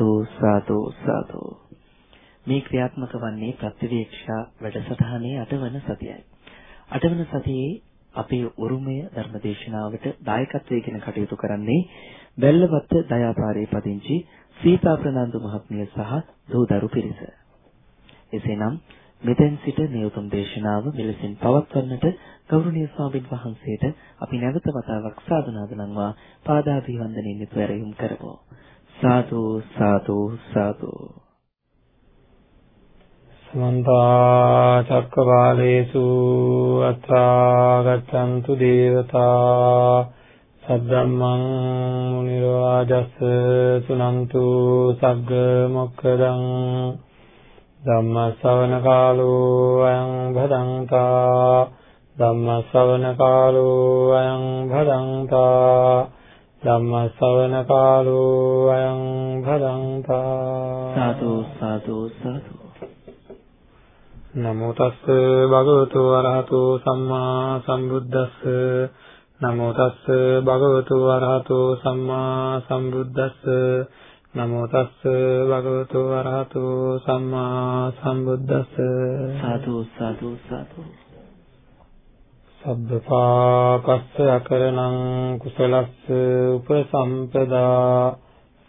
සාදු සාදු සාදු. මේ ක්‍රියාත්මක වන්නේ ප්‍රතිවීක්ෂා වැඩසටහනේ අටවන සතියයි. අටවන සතියේ අපේ උරුමය ධර්මදේශනාවට දායකත්වයෙන් කටයුතු කරන්නේ බැල්ලවත්ත දයාපාරේ පදිංචි සීතා ප්‍රනන්දු මහත්මිය සහ දූ දරු පිරිස. එසේනම් මෙතෙන් සිට මේ උතුම් දේශනාව මෙලෙසින් පවත්වන්නට ගෞරවනීය ස්වාමීන් වහන්සේට අපි නැවත වතාවක් සාදුනාද නම්වා පාදාභිවන්දනෙන් ඉපැරයුම් කරමු. සාදු සාදු සාදු. සමන්ත චක්කවාලේසු අත්‍රා ගච්ඡන්තු දේවතා සද්දම්මං මුනි රාජස් සුනන්තු සග්ග මොක්ඛදං ධම්ම ශ්‍රවණ කාලෝ අයං භදංතා ධම්ම ශ්‍රවණ කාලෝ අයං භදංතා ධම්ම ශ්‍රවණ කාලෝ අයං භදංතා සාදු සාදු සාදු. නමෝ තස්ස භගවතු වරහතු සම්මා සම්බුද්දස්ස. නමෝ තස්ස භගවතු වරහතු සම්මා සම්බුද්දස්ස. නමෝ තස්ස භගවතු වරහතු සම්මා සම්බුද්දස්ස. සාදු සාදු සාදු සබ්බපාපස්ස අකරණං කුසලස්ස උපසම්පදා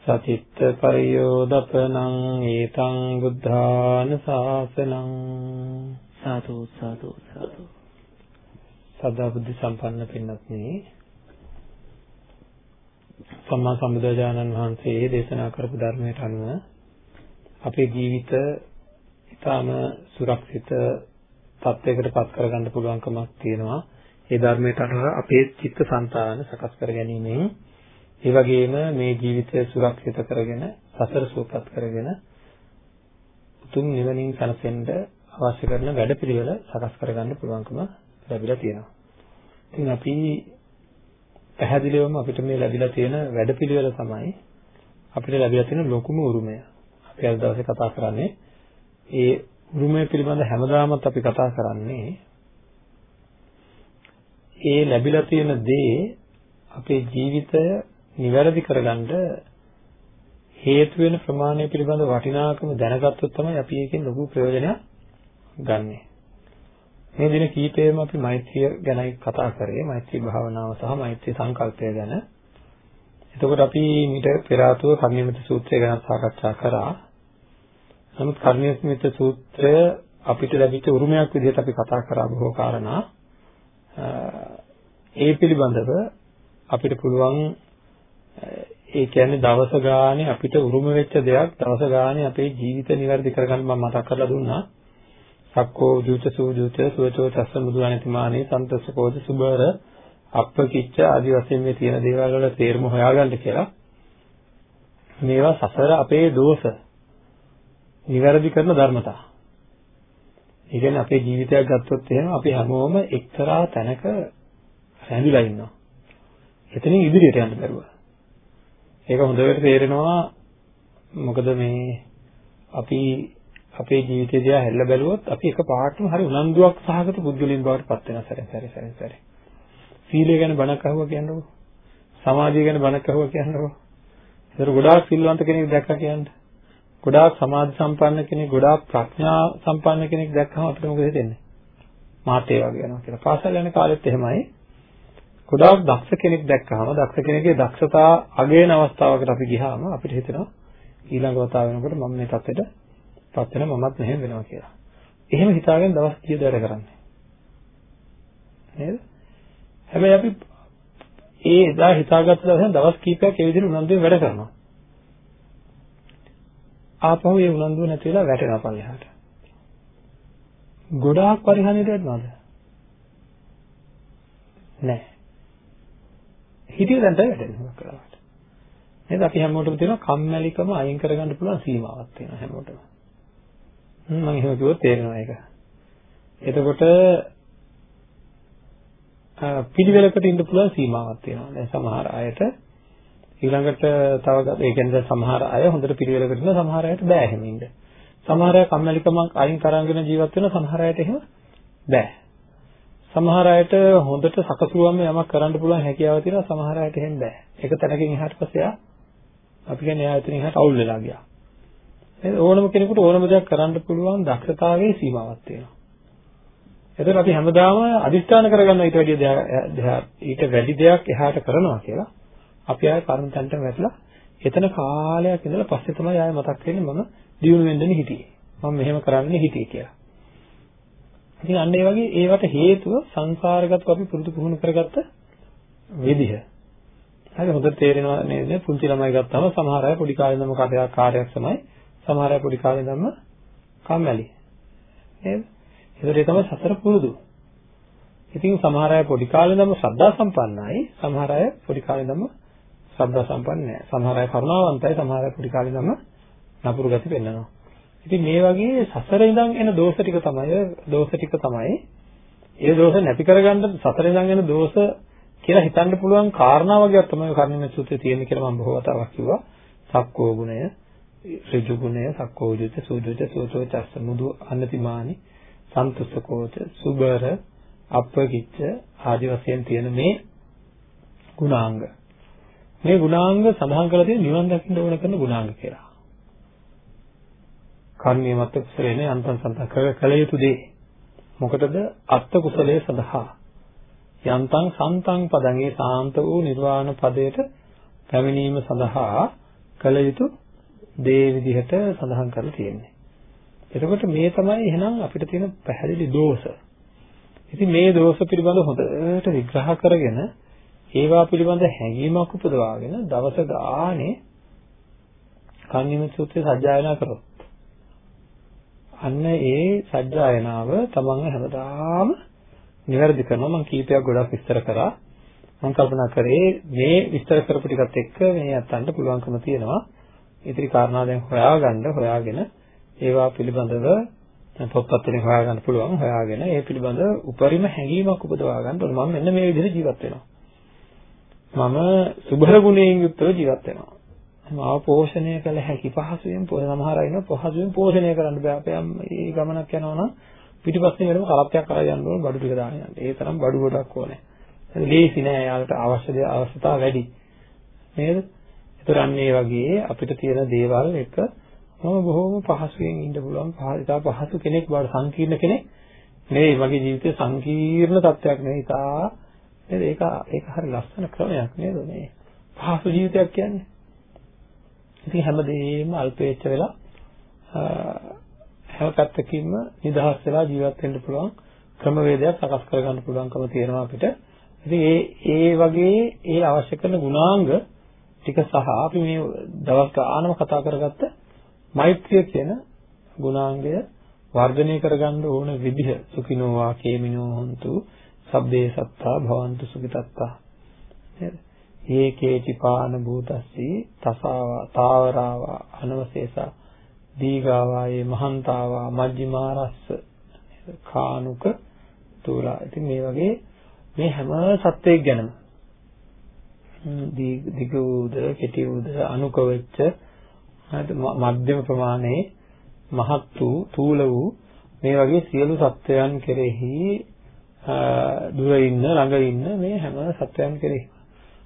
සතිත්ත පරියෝදපනං ඒතං බුද්ධාන ශාසනං සාදු සාදු සාදු. සදා බුද්ධ සම්පන්න පින්වත්නි. සම්මා සම්බුදුරජාණන් වහන්සේ දේශනා කරපු ධර්මයට අනුව අපේ ජීවිත ඊටාම සුරක්ෂිත තත්යකට පත් කරගන්න පුළුවන්කමක් තියෙනවා. ඒ ධර්මයට අනුව අපේ චිත්තසංතාන සකස් කර ගැනීමෙන් ඒ වගේම මේ ජීවිතය සුරක්ෂිත කරගෙන සසර සූපත් කරගෙන උතුම් නිවනින් සැනසෙන්න අවශ්‍ය කරන වැඩපිළිවෙල සකස් කරගන්න පුළුවන්කම ලැබිලා තියෙනවා. ඉතින් අපි පැහැදිලිවම අපිට මේ ලැබිලා තියෙන වැඩපිළිවෙල තමයි අපිට ලැබිලා තියෙන ලොකුම උරුමය. අපි අද දවසේ කතා කරන්නේ ඒ උරුමය පිළිබඳ හැමදාමත් අපි කතා කරන්නේ ඒ ලැබිලා තියෙන දේ අපේ ජීවිතය නිවැරදි කරගන්න හේතු වෙන ප්‍රමාණය පිළිබඳ වටිනාකම දැනගත්තොත් තමයි අපි ඒකෙන් ලොකු ප්‍රයෝජනයක් ගන්නෙ. මේ දින කීපෙම අපි මෛත්‍රිය ගැනයි කතා කරේ මෛත්‍රී භාවනාව සහ මෛත්‍රී සංකල්පය ගැන. එතකොට අපි මීට පෙර ආතුව කර්ණිමිත සූත්‍රය ගැන සාකච්ඡා කරා. නමුත් කර්ණිමිත සූත්‍රය අපිට ලැබිච්ච උරුමයක් විදිහට අපි කතා කරා බොහෝ කාරණා. ඒ පිළිබඳව අපිට පුළුවන් ඒ කියන්නේ දවස ගානේ අපිට උරුම වෙච්ච දෙයක් දවස ගානේ අපේ ජීවිත નિවැරදි කරගන්න මම මතක් කරලා දුන්නා. සක්කෝ ජූත සූජූත සුවචෝ චස්ස මුදුවනතිමානේ සන්තසකෝද සුබර අප්පකිච්ච ආදි වශයෙන් මේ තියෙන දේවල් වල තේරුම හොයාගන්න කියලා මේවා සසර අපේ දෝෂ නිවැරදි කරන ධර්මතා. ඒ කියන්නේ අපේ ජීවිතයක් ගත්තොත් එහෙම අපි හැමෝම එක්තරා තැනක රැඳිලා ඉන්නවා. එතනින් ඉදිරියට යන්න බැරුව. ඒක හොඳට තේරෙනවා මොකද මේ අපි අපේ ජීවිතය දිහා හැරිලා බැලුවොත් අපි එක පාටම හරි උනන්දුවක් සහගත පුද්ගලයන් බවට පත් වෙනවා සැරෙන් සැරේ සැරෙන් සැරේ. සීලය ගැන බණක් අහුවා කියන්නකො. සමාධිය ගැන බණක් අහුවා කියන්නකො. ඒතර ගොඩාක් සිල්වන්ත කෙනෙක් දැක්කා කියන්නේ. ගොඩාක් සමාධි සම්පන්න කෙනෙක්, ගොඩාක් ප්‍රඥා සම්පන්න කෙනෙක් දැක්කම අපිට මොකද හිතෙන්නේ? මාත් ඒ වගේ යනවා කියලා. පාසල් යන කාලෙත් එහෙමයි. ගොඩාක් දක්ෂ කෙනෙක් දැක්කම දක්ෂ කෙනෙක්ගේ දක්ෂතා අගයන අවස්ථාවකට අපි ගියාම අපිට හිතෙනවා ඊළඟ වතාව වෙනකොට මම මේ තත්ත්වෙට පත් වෙන මමත් මෙහෙම වෙනවා කියලා. එහෙම හිතාගෙන දවස් 30 වැඩ කරන්නේ. නේද? හැබැයි අපි ඒ එදා හිතාගත්ත දවසෙන් දවස් කීපයක් ඒ විදිහට උනන්දුවෙන් වැඩ කරනවා. ආපහු ඒ උනන්දුව නැති වෙලා වැටෙනවා පල්ලෙහාට. ගොඩාක් පරිහානියට වැටෙනවද? නැහැ. හිතිය දැන් වැටෙනවා කරාට. නේද? අපි හැමෝටම තියෙන කම්මැලිකම අයින් කරගන්න පුළුවන් සීමාවක් තියෙනවා හැමෝටම. මම එහෙම කිව්වොත් තේරෙනවා ඒක. එතකොට පිළිවෙලකට ඉන්න පුළුවන් සීමාවක් තියෙනවා. දැන් සමහර අයට ඊළඟට තව ඒ කියන්නේ සමහර අය හොඳට පිළිවෙලකට ඉන්න සමහර අයට බෑ එහෙම ඉන්න. සමහර අය කම්මැලිකමක් අයින් කරගෙන ජීවත් වෙන සමහර අයට එහෙම බෑ. සමහර අයට හොඳට සකසුවම යමක් කරන්න පුළුවන් හැකියාව තියෙනවා සමහර අයට එහෙම බෑ. ඒක තැනකින් එහාට පස්සේ ආ අපි කියන්නේ එයා එතන එහාට අවුල් වෙලා ගියා. නේද? ඕනම කෙනෙකුට ඕනම දෙයක් කරන්න පුළුවන් දක්ෂතාවයේ සීමාවක් තියෙනවා. එතකොට අපි හැමදාම අදිස්ථාන කරගන්නවා ඊට වැඩි දෙයක් ඊට වැඩි දෙයක් එහාට කරනවා කියලා. අපි ආයේ පරමතන්ට වැටලා එතන කාලයක් ඉඳලා පස්සේ තමයි ආයේ මතක් වෙන්නේ මම දියුණු වෙන්න හිටියේ. මම මෙහෙම කරන්න හිටියේ කියලා. ඉතින් අන්න ඒ වගේ ඒවට හේතුව සංසාරගත අපි පුරුදු පුහුණු කරගත්ත විදිහ. හරි හොඳට තේරෙනවා නේද? පුංචි ළමයි ගත්තාම සමහර අය පොඩි කාලේ ඉඳන්ම කටයක් කාර්යයක් තමයි. සමහර අය පොඩි කාලේ ඉඳන්ම කම්මැලි. නේද? ඒකට ඒ තමයි සතර පුරුදු. ඉතින් සමහර අය පොඩි කාලේ ඉඳන්ම ශ්‍රද්ධා සම්පන්නයි. සමහර අය පොඩි කාලේ ඉඳන්ම ශ්‍රද්ධා සම්පන්න නැහැ. සමහර අය කරුණාවන්තයි. සමහර අය පොඩි කාලේ ඉඳන්ම නපුරු ගති පෙන්නනවා. ඉතින් මේ වගේ සසර ඉඳන් එන දෝෂ ටික තමයි දෝෂ ටික තමයි ඒ දෝෂ නැති කරගන්න සසර ඉඳන් එන දෝෂ කියලා හිතන්න පුළුවන් කාරණා වගේක් තමයි කර්ණිම සූත්‍රයේ තියෙන කියලා මම බොහෝ වතාවක් කිව්වා. සක්කෝ ගුණය, ඍජු ගුණය, සක්කෝ ජිත, සූජිත, සෝචෝ චස්ස මුදු අන්නතිමානි, සන්තුෂ්කෝච, සුබර, අප්පකිච්ච ආදි වශයෙන් තියෙන මේ ගුණාංග. මේ ගුණාංග සඳහන් කරලා තියෙන නිවන් දකින්න ඕන කරන ගුණාංග කියලා. කර්මීය මත් කුසලේන යන්තම් සන්තම් කළ යුතු දේ. මොකටද? අත්ත කුසලයේ සඳහා. යන්තම් සන්තං පදං ඒ සාන්ත වූ නිර්වාණ පදයට පැමිණීම සඳහා කළ යුතු දේ විදිහට සඳහන් කරලා තියෙන්නේ. එතකොට මේ තමයි එහෙනම් අපිට තියෙන පැහැදිලි දෝෂ. ඉතින් මේ දෝෂ පිළිබඳව හොඳට විග්‍රහ කරගෙන ඒවා පිළිබඳ හැඟීමක් උපදවාගෙන දවස ගානේ කන්නිම සූත්‍රය සජ්ජායනා කරොත් අන්න ඒ සජ්ජායනාව තමන්ව හැමදාම නිවැරදි කරනවා. මම කීපයක් ගොඩක් විස්තර කරා. මම කල්පනා කරේ මේ විස්තර කරපු ටිකත් එක්ක මේ අතන්ට පුළුවන්කම තියෙනවා. ඉතිරි කාරණා දැන් හොයාගන්න හොයාගෙන ඒවා පිළිබඳව පොත්පත් වලින් හොයාගන්න පුළුවන්. හොයාගෙන ඒ පිළිබඳව උපරිම හැඟීමක් උපදවා ගන්න ඕනේ. මම මෙන්න මේ විදිහට ජීවත් වෙනවා. මම සුභ ගුණයෙන් යුක්තව ජීවත් වෙනවා මාව පෝෂණය කළ හැකි පහසුවෙන් සමහර අය ඉන්නවා පහසුවෙන් පෝෂණය කරන්න බෑ අපේ මේ ගමනක් යනවා නම් පිටිපස්සේ වැඩම කරත්තයක් කරා යන්න ඕන බඩු ටික දාන්න යන්න. ඒ තරම් බඩු ගොඩක් ඕනේ. ඒක ලේසි නෑ යාලට අවශ්‍ය දේ අවශ්‍යතාව වැඩි. නේද? ඒතර අන්න ඒ වගේ අපිට තියෙන දේවල් එක මම බොහොම පහසුවෙන් ඉන්න පුළුවන් ඉතා පහසු කෙනෙක් බවට සංකීර්ණ කෙනෙක් නෙවෙයි මගේ ජීවිතේ සංකීර්ණ තත්ත්වයක් නෙවෙයි ඉතා නේද? ඒක ඒක හරි ලස්සන ක්‍රමයක් නේද මේ? පහසු ජීවිතයක් කියන්නේ. ඉතින් හැමදේම අල්පේච්ච වෙලා හැම පැත්තකින්ම නිදහස් වෙලා ජීවත් වෙන්න පුළුවන් ක්‍රමවේදයක් සකස් කරගන්න පුළුවන්කම තියෙනවා අපිට. ඉතින් ඒ ඒ වගේ ඒ අවශ්‍ය කරන ගුණාංග ටික සහ අපි මේ දවස් ගානම කතා කරගත්ත මෛත්‍රිය කියන ගුණාංගය වර්ධනය කරගන්න ඕන විදිහ සුඛිනෝ වා කේමිනෝ හොන්තු සබ්බේ සත්තා භවන්තු සුඛිතත්තා නේද? ඒකේචි පාන භූතස්සී තසාවා තාවරාවා අනවශේෂා දීගාවායේ මහන්තාවා මජ්ක්‍ධිමාරස්ස කානුක තුලා. ඉතින් මේ වගේ මේ හැම සත්වයක් ගැනම දිග වූද කෙටි වූද අනුක වෙච්ච මධ්‍යම ප්‍රමාණයේ මහත් වූ තූල වූ මේ වගේ සියලු සත්වයන් කෙරෙහි දුර ඉන්න ළඟ ඉන්න මේ හැම සත්වයන් කෙරෙහි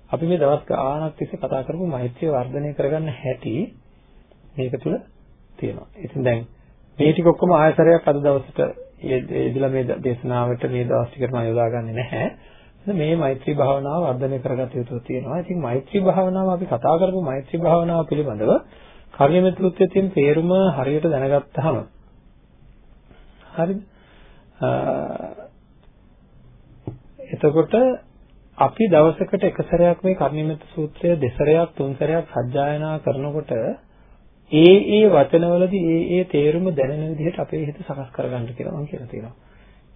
අපි මේ දවස් ගාණක් තිස්සේ කතා කරපු මෛත්‍රිය වර්ධනය කරගන්න හැටි මේක තුල තියෙනවා. ඉතින් දැන් මේ ටික ඔක්කොම ආයතරයක් අද දවසට යෙදিলা මේ දේශනාවට මේ දවස් ටිකට මම යොදාගන්නේ නැහැ. මේ මෛත්‍රී භාවනාව වර්ධනය කරගත යුතු තියෙනවා. ඉතින් මෛත්‍රී භාවනාව අපි කතා කරපු මෛත්‍රී භාවනාව පිළිබඳව කර්මමිත්‍රුත්වයේ තියෙන තේරුම හරියට දැනගත්තාම හරිද? එතකොට අපි දවසකට එක සැරයක් මේ කර්ණිමෙත් සූත්‍රය දෙසරයක් තුන් සැරයක් සජ්ජායනා කරනකොට ඒ ඒ වචනවලදී ඒ ඒ තේරුම දැනෙන විදිහට අපේ හිත සකස් කරගන්න කියලා මම කියලා තියෙනවා.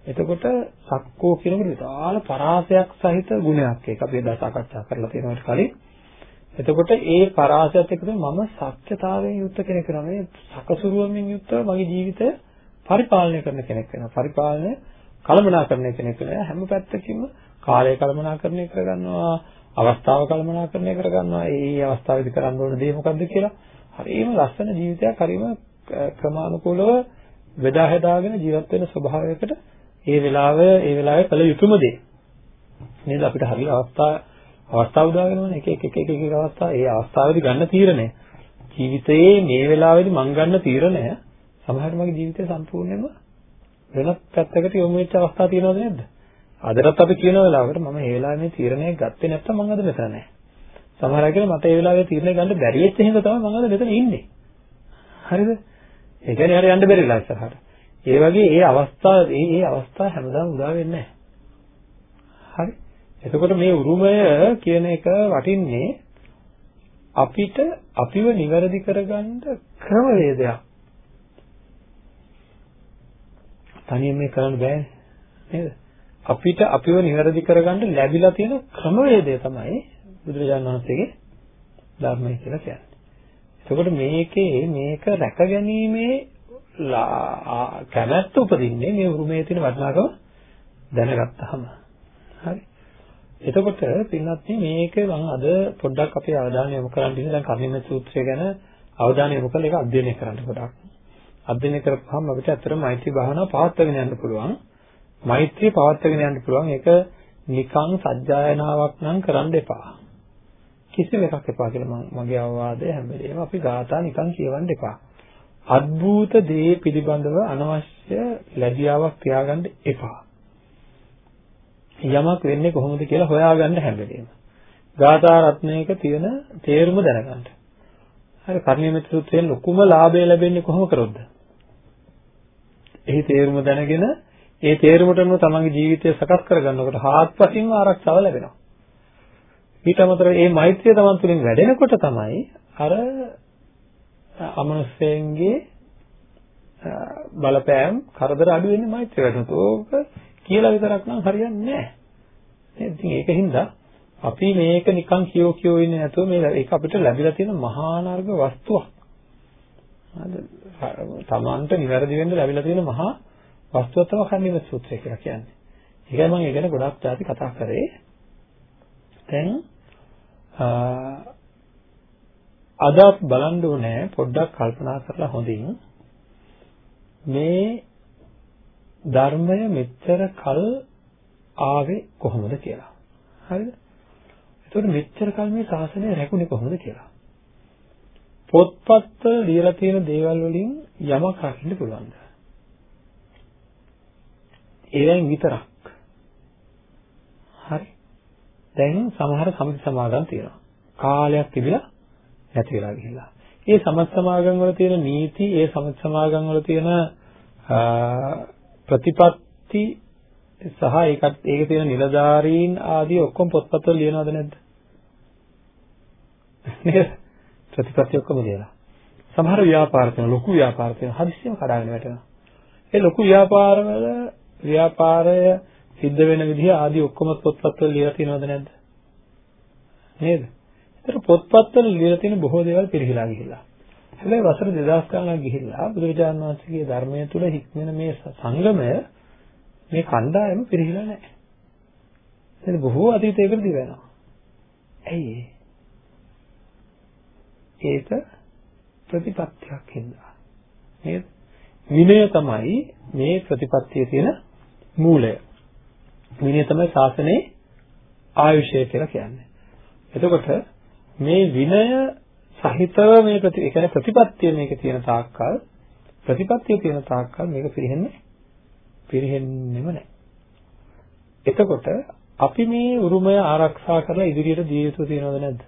එතකොට සක්කෝ කියනකොට විශාල පරාසයක් සහිත ගුණයක් ඒක අපි එදා සාකච්ඡා කරලා තියෙනවට කලින්. එතකොට ඒ පරාසයත් එක්ක මම සත්‍යතාවයෙන් යුක්ත කෙනෙක් වෙනවා. මේ සකසුරුවමින් යුක්තව මගේ ජීවිතය පරිපාලනය කරන කෙනෙක් වෙනවා. පරිපාලනය කළමනාකරණය කෙනෙක් වෙනවා. හැම පැත්තකින්ම කාලය කළමනාකරණය කරගන්නවා, අවස්ථාව කළමනාකරණය කරගන්නවා. ඒ අවස්ථාවේදී කරන්න ඕන දේ මොකද්ද කියලා. හරිම ලස්සන ජීවිතයක් හරිම ක්‍රමානුකූලව බෙදා හදාගෙන ජීවත් වෙන ස්වභාවයකට ඒ වෙලාව ඒ වෙලාවේ කළ යුතුම දේ. නේද අපිට හරි අවස්ථා අවස්ථා උදා වෙනවනේ එක එක එක එක එක අවස්ථා ඒ අවස්ථාවේදී ගන්න තීරණය. ජීවිතයේ මේ වෙලාවේදී මං ගන්න තීරණය සමහරවිට මගේ ජීවිතය සම්පූර්ණයෙන්ම වෙනත් පැත්තකට යොමු වෙච්ච අවස්ථා තියෙනවද නැද්ද? අදටත් අපි කියන වෙලාවකට මම මේ වෙලාවේ මේ තීරණය ගත්තේ නැත්නම් මං අද මෙතන නැහැ. සමහර අය කියනවා මට ඒ වෙලාවේ තීරණය ගන්න බැරි වෙච්ච හින්දා තමයි මං අද මෙතන ඉන්නේ. හරිද? ඒ කියන්නේ හරි යන්න බැරි වෙලා ඉස්සරහට. ඒ වගේ ඒ අවස්ථා ඒ ඒ අවස්ථා හැමදාම උදා වෙන්නේ හරි. එතකොට මේ උරුමය කියන එක වටින්නේ අපිට අපිව නිවැරදි කරගන්න ක්‍රමවේදයක්. තනියෙන් මේ කරන්න බෑනේ නේද? අපිට අපිව නිවැරදි කරගන්න ලැබිලා තියෙන ක්‍රමවේදය තමයි බුදුරජාණන් වහන්සේගේ ධර්මය කියලා කියන්නේ. එතකොට මේකේ මේක රැකගැනීමේ කැමැත්ත උපදින්නේ මේ උරුමයේ තියෙන වටිනාකම දැනගත්තාම. හරි. එතකොට පින්වත් මේක මම අද පොඩ්ඩක් අපේ අවධානය යොමු කරන්න ඉන්නේ දැන් කර්ණිම සූත්‍රය ගැන අවධානය යොමු කරලා ඒක අධ්‍යයනය කරන්න පොඩක්. අධ්‍යයනය කරපුවාම අපිට ඇත්තටම මෛත්‍රී භාවනාව පවත්වාගෙන යන්න පුළුවන්. මෛත්‍රිය පවත්වාගෙන යන්න පුළුවන්. ඒක නිකං සජ්ජායනාවක් නම් කරන්න එපා. කිසිම එකක් එපා කියලා මගේ අවවාදය හැම වෙලේම අපි ගාථා නිකන් කියවන්න එපා. අద్භූත දේ පිළිබඳව අනවශ්‍ය ලැබියාවක් තියාගන්න එපා. යමක් වෙන්නේ කොහොමද කියලා හොයාගන්න හැම වෙලේම. ගාථා රත්නයක තියෙන තේරුම දැනගන්න. හරි කර්ණීයමෙත් සූත්‍රයෙන් ලොකුම ලාභය ලැබෙන්නේ කොහොම කරොත්ද? එහි තේරුම දැනගෙන ඒ තේරුමටම තමන්ගේ ජීවිතය සකස් කරගන්නකොට හාත්පසින්ම ආරක්ෂාව ලැබෙනවා. ඊට අමතරව මේ මෛත්‍රිය තමන් තුළින් වැඩෙනකොට තමයි අර අමනුෂ්‍යයන්ගේ බලපෑම් කරදර අඩු වෙන්නේ මෛත්‍රිය වැඩනොත්. ඕක කියලා විතරක් නම් හරියන්නේ නැහැ. නේද? ඉතින් ඒකින්ද අපි මේක නිකන් කියෝ කියෝ ඉන්නේ නැතුව මේ ඒක අපිට ලැබිලා තියෙන මහා නර්ග වස්තුවක්. හරිද? තමන්ට නිවැරදි වෙන්න ලැබිලා තියෙන මහා වස්තුවක් තමයි කන්නිම සූත්‍රය කියලා කියන්නේ. ඒකයි මම ඒ ගැන ගොඩක් තාති කතා කරේ. දැන් අද බලන්න ඕනේ පොඩ්ඩක් කල්පනා කරලා හොඳින් මේ ධර්මය මෙච්චර කල් ආවේ කොහොමද කියලා. හරිද? එතකොට මෙච්චර කල් මේ ශාසනය රැකුනේ කොහොමද කියලා. පොත්පත්වල ලියලා තියෙන දේවල් වලින් යමක් රකින්න පුළුවන්ද? ඒවෙන් විතරක්. හරි. දැන් සමහර සමිති සමාගම් තියෙනවා. කාලයක් තිබිලා නැති වෙලා ගිහිල්ලා. ඒ සමත් සමාගම් වල තියෙන නීති, ඒ සමත් සමාගම් වල තියෙන ප්‍රතිපත්ති සහ ඒකත් ඒකේ තියෙන නිලධාරීන් ආදී ඔක්කොම පොත්පත්වල ලියනවද නැද්ද? නේද? ප්‍රතිපත්ති ඔක්කොම ලියලා. සමහර ව්‍යාපාර තියෙන ලොකු ව්‍යාපාර තියෙන හදිස්සියම කඩාගෙන වැටෙනවා. ඒ ලොකු ව්‍යාපාරවල ව්‍යාපාරය සිද්ධ වෙන විදිහ ආදී ඔක්කොම පොත්පත්වල ලියලා තියෙනවද නැද්ද? නේද? ඒතර පොත්පත්වල ලියලා තියෙන බොහෝ දේවල් පිරිහිලා ගිහිල්ලා. හැබැයි වසර 2000 ගණනක් ගිහිල්ලා බුදුරජාණන් වහන්සේගේ ධර්මයේ තුල හික්මෙන මේ සංගමය මේ කණ්ඩායම පිරිහිලා නැහැ. එතන බොහෝ අතීතයකට දිවෙනවා. ඇයි ඒක ප්‍රතිපත්තියක් හින්දා. නේද? විනය තමයි මේ ප්‍රතිපත්තියේ තියෙන මූලය. විනය තමයි ශාසනයේ ආයුෂය කියලා කියන්නේ. එතකොට මේ විනය සහිතව මේ ප්‍රති ඒ කියන්නේ ප්‍රතිපත්තිය මේකේ තියෙන තාක්කල් ප්‍රතිපත්තිය තියෙන තාක්කල් මේක පිරෙන්නේ පිරෙන්නෙම නැහැ. එතකොට අපි මේ උරුමය ආරක්ෂා කරලා ඉදිරියට දිය යුතු තියනවද නැද්ද?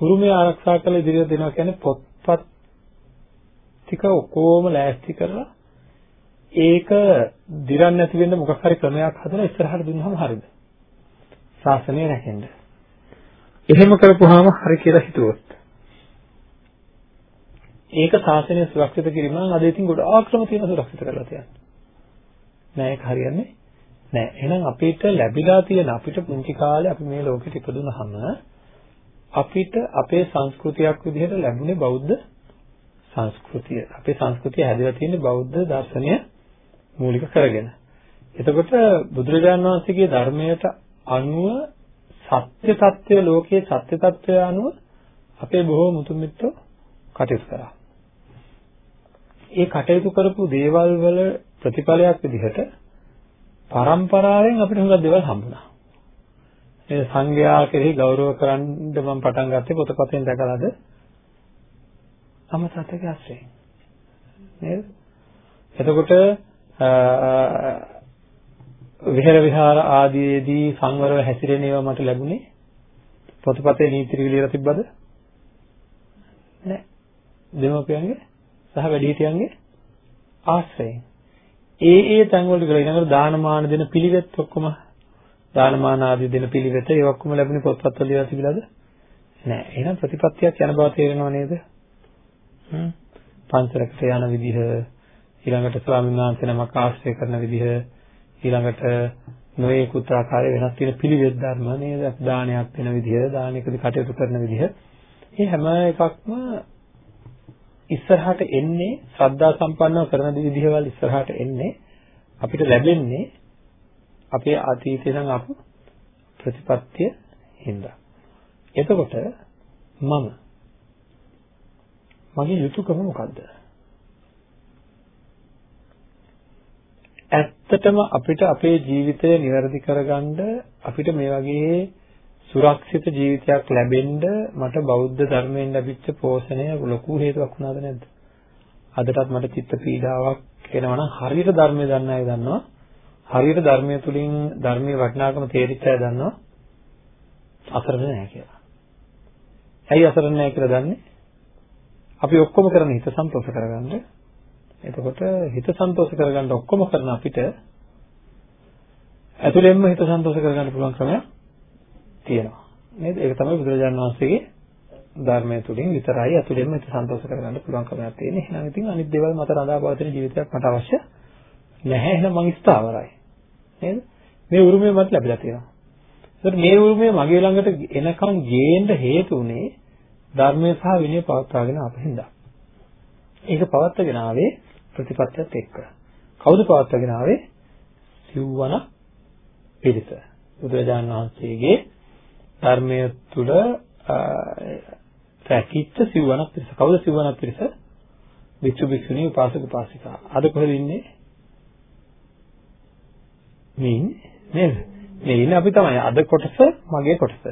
උරුමය ආරක්ෂා කරලා ඉදිරියට දෙනවා කියන්නේ පොත්පත් ටික ඔක්කොම ලෑස්ති කරලා ඒක දිරන්නේ නැති වෙන්න මොකක් හරි ක්‍රමයක් හදලා ඉස්සරහට දුන්නාම හරියද? ශාසනය රැකෙන්න. එහෙම කරපුවාම හරි කියලා හිතුවොත්. ඒක ශාසනය සුරක්ෂිත කිරීම නම් අද ඉතින් ගොඩාක් ක්‍රම තියෙන සුරක්ෂිත කරලා තියන්නේ. නෑ ඒක හරියන්නේ නෑ. එහෙනම් අපිට ලැබිලා තියෙන අපිට පුංචි කාලේ අපි මේ ලෝකෙට ඉපදුනහම අපිට අපේ සංස්කෘතියක් විදිහට ලැබුණේ බෞද්ධ සංස්කෘතිය. අපේ සංස්කෘතිය හැදලා තියෙන්නේ බෞද්ධ දර්ශනය මූලික කරගෙන. එතකොට බුදුරජාණන් වහන්සේගේ ධර්මයට අනුව සත්‍ය తත්වය ලෝකයේ සත්‍ය తත්වය අනුව අපේ බොහෝ මුතුන් මිත්තෝ කටයුතු කරා. ඒ කටයුතු කරපු දේවල් වල ප්‍රතිඵලයක් විදිහට පරම්පරාවෙන් අපිට හුඟක් දේවල් හම්බුණා. මේ සංඝයා කෙරෙහි ගෞරව කරන්න මම පටන් ගත්තේ පොතපතෙන් දැකලාද? අමතකයේ ආශ්‍රයෙන්. නේද? එතකොට විහෙර විහාර ආදීදී සංවරව හැසිරෙන ඒවා මට ලැබුණේ පොතපතේ නීති ලියලා තිබ්බද? නැහැ. දෙමෝපියන්ගේ සහ වැඩිහිටියන්ගේ ආශ්‍රයෙන්. ඒ ඒ තැන්වලට ගිහලා ඊළඟට දානමාන දෙන පිළිවෙත් ඔක්කොම දානමාන ආදී දෙන පිළිවෙත ඒ ඔක්කොම ලැබුණේ පොත්පත්වල ලියලා තිබිලාද? නෑ. එහෙනම් ප්‍රතිපත්තියක් යන බව තේරෙනව නේද? හ්ම්. පන්සලකට යන විදිහ ඊළඟට ස්වාමීන් වහන්සේ නමක් ආශ්‍රය කරන විදිහ ඊළඟට නොයෙකුත් ආකාරයේ වෙනස් තියෙන පිළිවෙත් ධර්ම නේද? දානයක් දෙන විදිහ, දානයකදී කටයුතු කරන විදිහ. මේ හැම එකක්ම ඉස්සරහට එන්නේ ශ්‍රද්ධා සම්පන්නව කරන විදිහවල් ඉස්සරහට එන්නේ අපිට ලැබෙන්නේ අපේ අතීතේ නම් ආපු ප්‍රතිපත්තිය හින්දා. එතකොට මම මගේ යුතුයකම මොකද්ද? ඇත්තටම අපිට අපේ ජීවිතය નિවැරදි කරගන්න අපිට මේ වගේ සුරක්ෂිත ජීවිතයක් ලැබෙන්න මට බෞද්ධ ධර්මයෙන් ලැබිච්ච පෝෂණය ලොකු හේතුවක් වුණාද නැද්ද? අදටත් මට චිත්ත පීඩාවක් එනවා නම් හරියට ධර්මය දන්න අය දන්නවා. හරියට ධර්මය තුලින් ධර්මයේ වටිනාකම තේරිච්ච අය දන්නවා. අසරණ නැහැ කියලා. ඇයි අසරණ නැහැ කියලා දන්නේ? අපි ඔක්කොම කරන හිත සන්තෝෂ කරගන්න. එතකොට හිත සන්තෝෂ කරගන්න ඔක්කොම කරන අපිට ඇතුළෙන්ම හිත සන්තෝෂ කරගන්න පුළුවන් ක්‍රමයක් තියෙනවා. නේද? ඒක තමයි බුදුරජාණන් වහන්සේගේ ධර්මය තුලින් විතරයි අතුලෙන්ම හිත සන්තෝෂ කරගන්න පුළුවන් කමක් තියෙන්නේ. එහෙනම් ඉතින් අනිත් දේවල් මත රඳා පවතින ජීවිතයක් මට අවශ්‍ය නැහැ. එහෙනම් මං ස්ථාවරයි. නේද? මේ උරුමය මට ලැබිලා තියෙනවා. ඒත් මේ උරුමය මගේ ළඟට එනකන් ගේන්න හේතු උනේ ධර්මය සහ විනය පවත්වාගෙන ආපහින්දා. ඒක පවත්වාගෙන ආවේ ප්‍රතිපත්තියත් එක්ක. කවුද පවත්වාගෙන ආවේ? සිව්වන පිරිස. බුදුරජාණන් වහන්සේගේ ධර්මය තුල රැකිච්ච සිව්වනක් පිරිස. කවුද සිව්වනක් පිරිස? වික්ෂු වික්ෂුණී උපාසක උපාසිකා. අද කොහෙද ඉන්නේ? මේ නේද? මේ ඉන්නේ අපි තමයි. අද කොටස මගේ කොටස.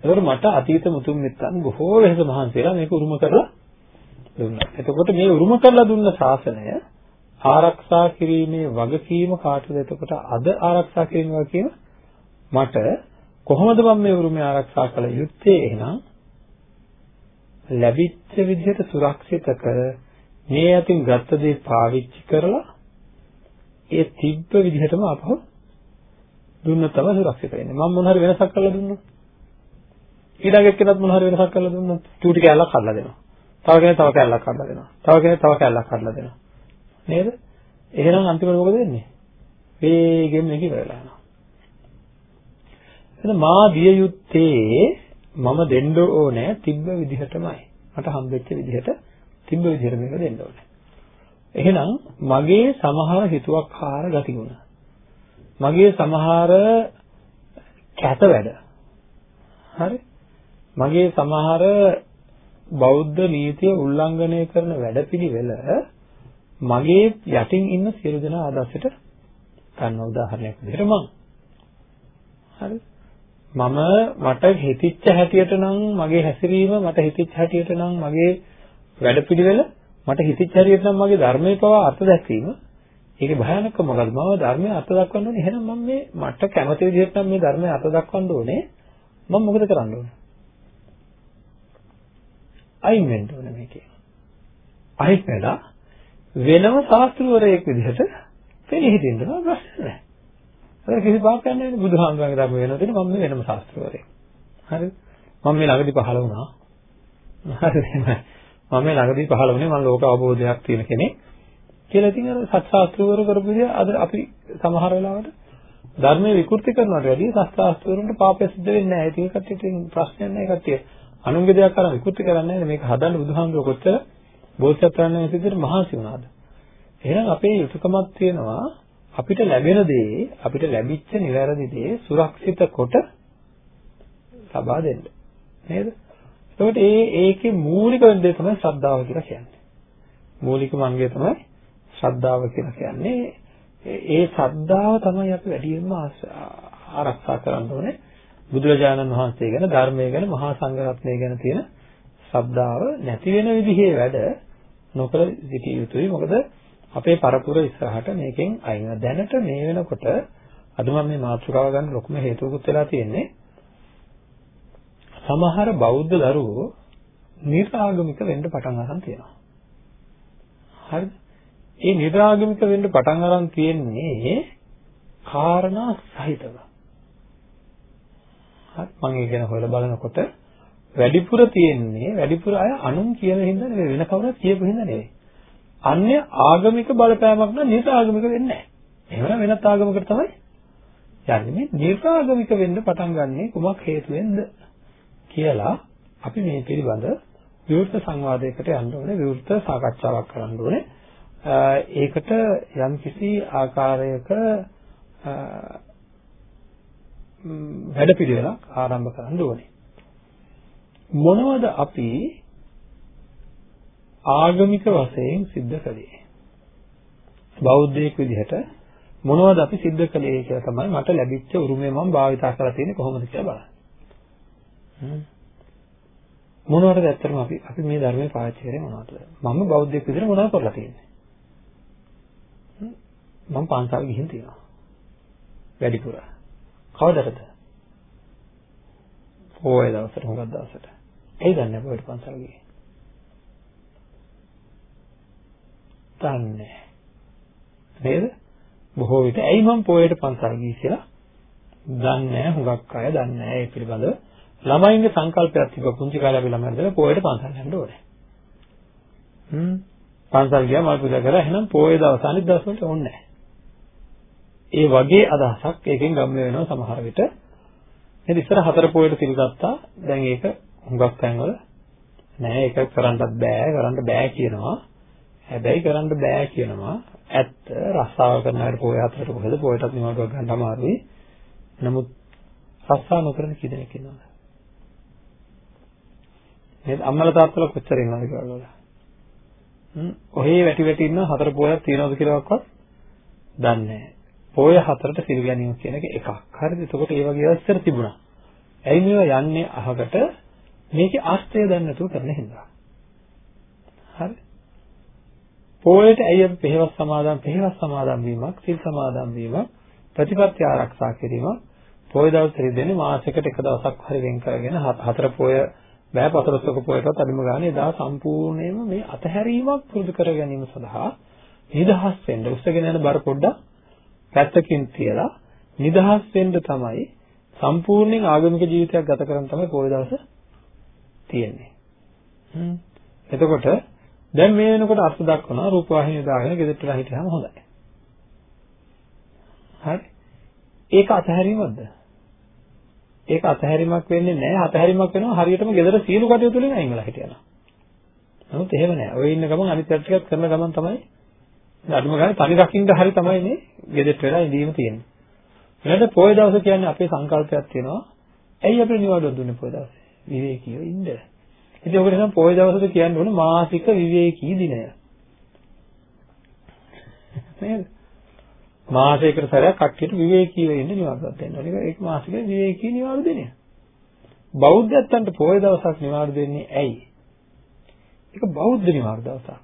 ඒකට මට අතීත මුතුන් මිත්තන් බොහෝ වෙනස මහන්සියලා මේක උරුම කරලා දුන්නා. එතකොට මේ උරුම කරලා දුන්න ශාසනය ආරක්ෂා කිරීමේ වගකීම කාටද එතකොට අද ආරක්ෂා කිරීමේ වගකීම මට කොහොමද මම මේ උරුමය ආරක්ෂා කළ යුත්තේ එහෙනම් ලැබිච්ච විදිහට සුරක්ෂිත කර මේ අතින් ගත්ත දේ පාවිච්චි කරලා ඒ තිබ්බ විදිහටම අපහු දුන්න තමයි සුරක්ෂිත වෙන්නේ. මම මොන හරි වෙනසක් කරලා දුන්නොත්? ඊළඟ එක්කෙනත් මොන හරි වෙනසක් කරලා දුන්නොත්? චූටි කැල්ලක් කඩලා දෙනවා. තව කෙනෙක් තව කැල්ලක් කඩලා දෙනවා. තව කෙනෙක් තව කැල්ලක් කඩලා දෙනවා. නේද? එහෙනම් අන්තිමට මොකද වෙන්නේ? වේගෙන් මේක ඉවරලා යනවා. එහෙනම් මා දිය යුත්තේ මම දෙන්න ඕනේ තිබ්බ විදිහටමයි. මට හම්බෙච්ච විදිහට තිබ්බ විදිහට මේක දෙන්න ඕනේ. එහෙනම් මගේ සමහර හිතුවක්කාර ගතිගුණ මගේ සමහර කැත වැඩ. හරි? මගේ සමහර බෞද්ධ නීතිය උල්ලංඝනය කරන වැඩපිළිවෙල මගේ යටින් ඉන්න සියලු දෙනා ආදර්ශයට ගන්න උදාහරණයක් විදිහට මම. හරි? මම මට හිතිච්ච හැටියට නම් මගේ හැසිරීම මට හිතිච්ච හැටියට නම් මගේ වැඩපිළිවෙල මට හිතිච්ච හැටියට නම් මගේ ධර්මයේ පවා අර්ථ දැක්වීම ඒකේ භයානකම මොකද්ද මම ධර්මයේ අර්ථ දක්වන්න ඕනේ එහෙනම් මම මේ මට කැමති විදිහට නම් මේ ධර්මයේ අර්ථ දක්වන්න ඕනේ මම මොකද කරන්න ඕනේ අයින් වෙන්න ඕනේ මේකේ අයින් වෙලා වෙනම ශාස්ත්‍රවරයෙක් විදිහට පෙනී හිටින්න ප්‍රශ්න නැහැ. ඒක කිසි පාපයක් නැහැ බුදුහාමුදුරන්ගේ ධර්ම වෙන දෙන මම වෙනම ශාස්ත්‍රවරයෙක්. හරිද? මම මේ ළඟදී පහළ වුණා. හරිද? මම මේ ළඟදී පහළ වුණේ මම ලෝක අවබෝධයක් තියෙන කෙනෙක්. කියලා ඉතින් අර සත්‍යාස්ත්‍රවරු කරපු විදිහ අද අපි සමහර වෙලාවට ධර්මයේ විකෘති කරනවට වැඩිය සත්‍යාස්ත්‍රවරුන්ට පාපය සිද්ධ වෙන්නේ නැහැ. ඒක කට්ටියට ප්‍රශ්නයක් නැහැ කට්ටිය. අනුන්ගේ දෙයක් කරන් විකෘති කරන්නේ නැහැ. මේක හදන්න බුදුහාමුදුරුවෝ කොච්චර බෝසත්ත්වයන් වහන්සේ මහන්සි වුණාද? එහෙනම් අපේ යුතුයකමක් තියෙනවා අපිට ලැබෙන දේ අපිට ලැබිච්ච නිවැරදි දේ සුරක්ෂිත කොට ලබා දෙන්න. නේද? එතකොට ඒ ඒකේ මූලික දේ තමයි ශ්‍රද්ධාව කියලා කියන්නේ. මූලිකම අංගය තමයි ශ්‍රද්ධාව කියලා කියන්නේ. ඒ ශ්‍රද්ධාව තමයි අපි වැඩියෙන්ම ආරක්ෂා කරන්න ඕනේ. බුදුරජාණන් වහන්සේ ගැන ධර්මය ගැන මහා සංඝරත්නය ගැන තියෙන ශ්‍රද්ධාව නැති වෙන විදිහේ වැඩ නොකර සිටිය යුතුයි. මොකද අපේ පරපුර ඉස්සරහට මේකෙන් අයින් දැනට මේ වෙනකොට අද මම මේ මාතෘකාව ගන්න ලොකුම හේතුවකුත් වෙලා තියෙන්නේ සමහර බෞද්ධ දරුවෝ නිර්ආගමික වෙන්න පටන් ගන්න තියෙනවා. හරිද? ඒ නිර්ආගමික වෙන්න පටන් අරන් තියෙන්නේ කාරණා සහිතව. හරි මම ඒක ගැන හොයලා බලනකොට වැඩිපුර තියෙන්නේ වැඩිපුර අය අනුන් කියන හින්දා නෙවෙයි වෙන කවුරුත් කියපු හින්දා නෙවෙයි. අන්‍ය ආගමික බලපෑමක් නම් නිර්ආගමික වෙන්නේ නැහැ. එහෙනම් වෙනත් ආගමකට තමයි යන්නේ. මේ නිර්ආගමික වෙන්න පටන් ගන්නේ කුමක් හේතුවෙන්ද කියලා අපි මේ පිළිබඳ විවෘත සංවාදයකට යන්න ඕනේ විවෘත සාකච්ඡාවක් කරන්න ඕනේ. ඒකට යම්කිසි ආකාරයක වැඩපිළිවෙලක් ආරම්භ කරන්න ඕනේ. මොනවද අපි ආගමික වශයෙන් සිද්ධ කළේ? බෞද්ධයෙක් විදිහට මොනවද අපි සිද්ධ කළේ කියලා තමයි මට ලැබිච්ච උරුමය මම භාවිතා කරලා තියෙන්නේ කොහොමද කියලා බලන්න. මොනවටද ඇත්තටම අපි අපි මේ ධර්මයේ පාවිච්චි කරේ මොනවටද? මම බෞද්ධයෙක් විදිහට මොනවද කරලා තියෙන්නේ? මම පන්සල් ගිහින් තියෙනවා. වැඩිපුර. කවදටද? පොය දවසට හුඟක් දවසට. ඇයි දන්නේ පොයට පන්සල් ගියේ? දන්නේ නේද? බොහෝ විට ඇයි මම පොයට පන්සල් ගියේ කියලා දන්නේ නැහැ හුඟක් අය දන්නේ නැහැ ඒ පිළිබඳව. ළමයින්ගේ සංකල්පයක් තිබ්බ පුංචි කාලේ අපි ළමයින්ට දෙලා පොයට පන්සල් යන්න ඕනේ. හ්ම් පන්සල් ගියා මල් පූජා කරා එහෙනම් පොයේ දවස් අනිත් දවස් වලට ඕනේ නැහැ. ඒ වගේ අදහසක් ඒකෙන් ගම්ම වෙනවා සමහර විට. නේද ඉස්සර හතර පොයට සිල් ගත්තා. දැන් ඒක හුඟක් තැන්වල නෑ ඒක කරන්නත් බෑ කරන්න බෑ කියනවා. හැබැයි කරන්න බෑ කියනවා. ඇත්ත රස්සාව කරන අයට පොය හතරට කොහෙද පොයටත් නිවාඩුවක් ගන්න අමාරුයි. නමුත් රස්සා නොකරන කී දෙනෙක් ඉන්නවද? නේද අම්මලා තාත්තලා කොච්චර ඉන්නවද කියලා. හ්ම් ඔහේ වැටි වැටි ඉන්න හතර පොයක් තියනවද කියලාවත් දන්නේ නැහැ. පොය හතරට සිල් ගැනීම කියන එක එකක්. හරිද? එතකොට ඒ වගේ අවස්ථර තිබුණා. ඇයි මේවා යන්නේ අහකට මේකේ අර්ථය දන්නේ නැතුව කරන හින්දා. හරි? පොයට ඇයි අපි පෙරවස් සමාදන් පෙරවස් සමාදන් වීමක්, සිල් සමාදන් වීමක්, ප්‍රතිපත්ති ආරක්ෂා කිරීමක් පොය දවසේ දෙන්නේ මාසයකට එක දවසක් හරි වෙන් කරගෙන හතර පොය බෑ පතරසක පොයටත් අදිම ගන්න එදා සම්පූර්ණයෙන්ම මේ අතහැරීමක් පුරුදු කර ගැනීම සඳහා නිදහස් වෙන්න උස්සගෙන යන බර පොඩ්ඩක් පැත්තකින් තියලා නිදහස් වෙන්න තමයි සම්පූර්ණයෙන් ආගමික ජීවිතයක් ගත කරන් තමයි පොය දවස තියෙන්නේ. හ්ම්. එතකොට දැන් මේ වෙනකොට අර්ථ දක්වනවා රූපවාහිනිය දාගෙන ගෙදරට හිටියාම හොඳයි. හරි. ඒක අතහැරීමක්ද? ඒක අතහැරීමක් වෙන්නේ නැහැ. අතහැරීමක් වෙනවා හරියටම ගෙදර සීළු කටයුතු වලින් අයින් වෙලා හිටියනවා. නමුත් එහෙම නැහැ. ඔය ඉන්න ගමන් අනිත් පැත්ත ටිකක් කරන ගමන් තමයි අඩුම ගානේ තනි රකින්න හරි තමයි මේ ගෙදරට වෙලා ඉඳීම තියෙන්නේ. ඊළඟට පොය දවස කියන්නේ අපේ සංකල්පයක් තියෙනවා. ඇයි අපිට නිවාඩුවක් දුන්නේ පොය දවසේ? විවේකීව ඉන්න. ඉතින් ඔකට නම් පොය දවසට කියන්න ඕන මාසික විවේකී දිනය. නේද? මාසයකට සැරයක් කට්ටියට විවේකීව ඉන්න නිවාඩුවක් දෙන්න ඕනේ. ඒක මාසික විවේකී නිවාඩු දිනය. බෞද්ධයන්ට පොය දවසක් නිවාඩු දෙන්නේ ඇයි? ඒක බෞද්ධ නිවාඩු දවසක්.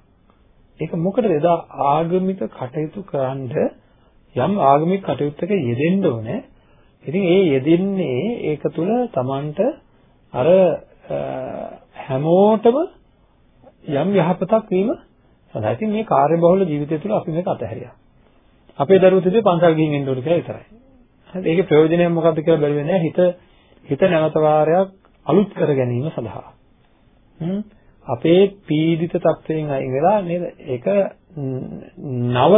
ඒක මොකටද එදා ආගමික කටයුතු කරන්න යම් ආගමික කටයුත්තක යෙදෙන්න ඕනේ. ඉතින් ඒ යෙදෙන්නේ ඒක තුල Tamanට අර හැමෝටම යම් යහපතක් වීම සඳහා. ඉතින් මේ කාර්යබහුල ජීවිතය තුළ අපි මේක අතහැරියා. අපේ දරුවෝ තිබේ පන්සල් ගිහින් එන්න ඕනේ කියලා විතරයි. හරි ඒකේ ප්‍රයෝජනය මොකක්ද කියලා බැලුවේ නැහැ. හිත හිත නැවත වාරයක් අලුත් කර ගැනීම සඳහා. හ්ම් අපේ පීඩිත තත්වයෙන් අයින් වෙලා නේද? ඒක නව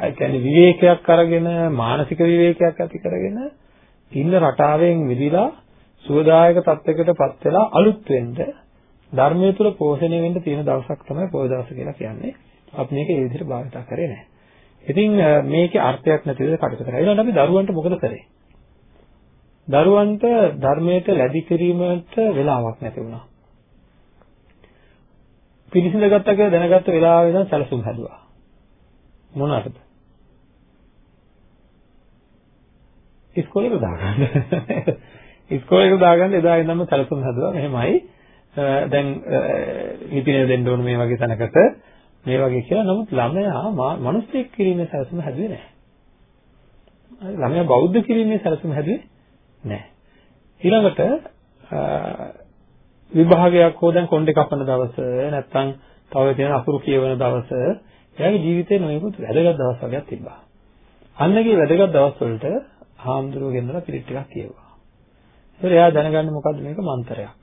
ඒ කියන්නේ විවේකයක් අරගෙන මානසික විවේකයක් ඇති කරගෙන ඉන්න රටාවෙන් මිදිලා සුවදායක තත්යකටපත් වෙලා අලුත් වෙන්න ධර්මයේ තුල පෝෂණය වෙන්න තියෙන දවසක් තමයි පොය දවස කියලා කියන්නේ. අපි මේක ඒ විදිහට භාවිත කරේ නැහැ. ඉතින් මේකේ අර්ථයක් නැති විදිහට කටයුතු කරා. ඊළඟට අපි දරුවන්ට මොකද කරේ? දරුවන්ට ධර්මයට ලැබි කිරීමට වෙලාවක් නැති වුණා. පිළිසිඳ ගත්තා කියලා දැනගත්ත වෙලාවෙ ඉඳන් සැලසුම් හැදුවා. මොනවාටද? ඉස්කෝලේට දාගන්න. ඉස්කෝලේට දාගන්න එදා ඉඳන්ම සැලසුම් හැදුවා. මෙහෙමයි. දැන් ලිපිනය දෙන්න ඕන මේ වගේ තැනකට මේ වගේ කියලා. නමුත් ළමයා මිනිස්සෙක් කිරීමේ සැලසුම හැදුවේ නැහැ. ළමයා බෞද්ධ කිරීමේ සැලසුම හැදුවේ නැහැ. ඊළඟට විභාගයක් හෝ දැන් කොණ්ඩේ කපන දවස නැත්නම් තව තියෙන අකුරු කියවන දවස එයාගේ ජීවිතේ නොයෙකුත් වැදගත් දවස් වර්ගයක් තිබ්බා. අන්නගේ වැදගත් දවස් වලට හාමුදුරුවෝ ගෙනලා පිළිත් ටිකක් කියවුවා. ඒකට එයා දැනගන්නේ මොකද්ද මේක මන්ත්‍රයක්.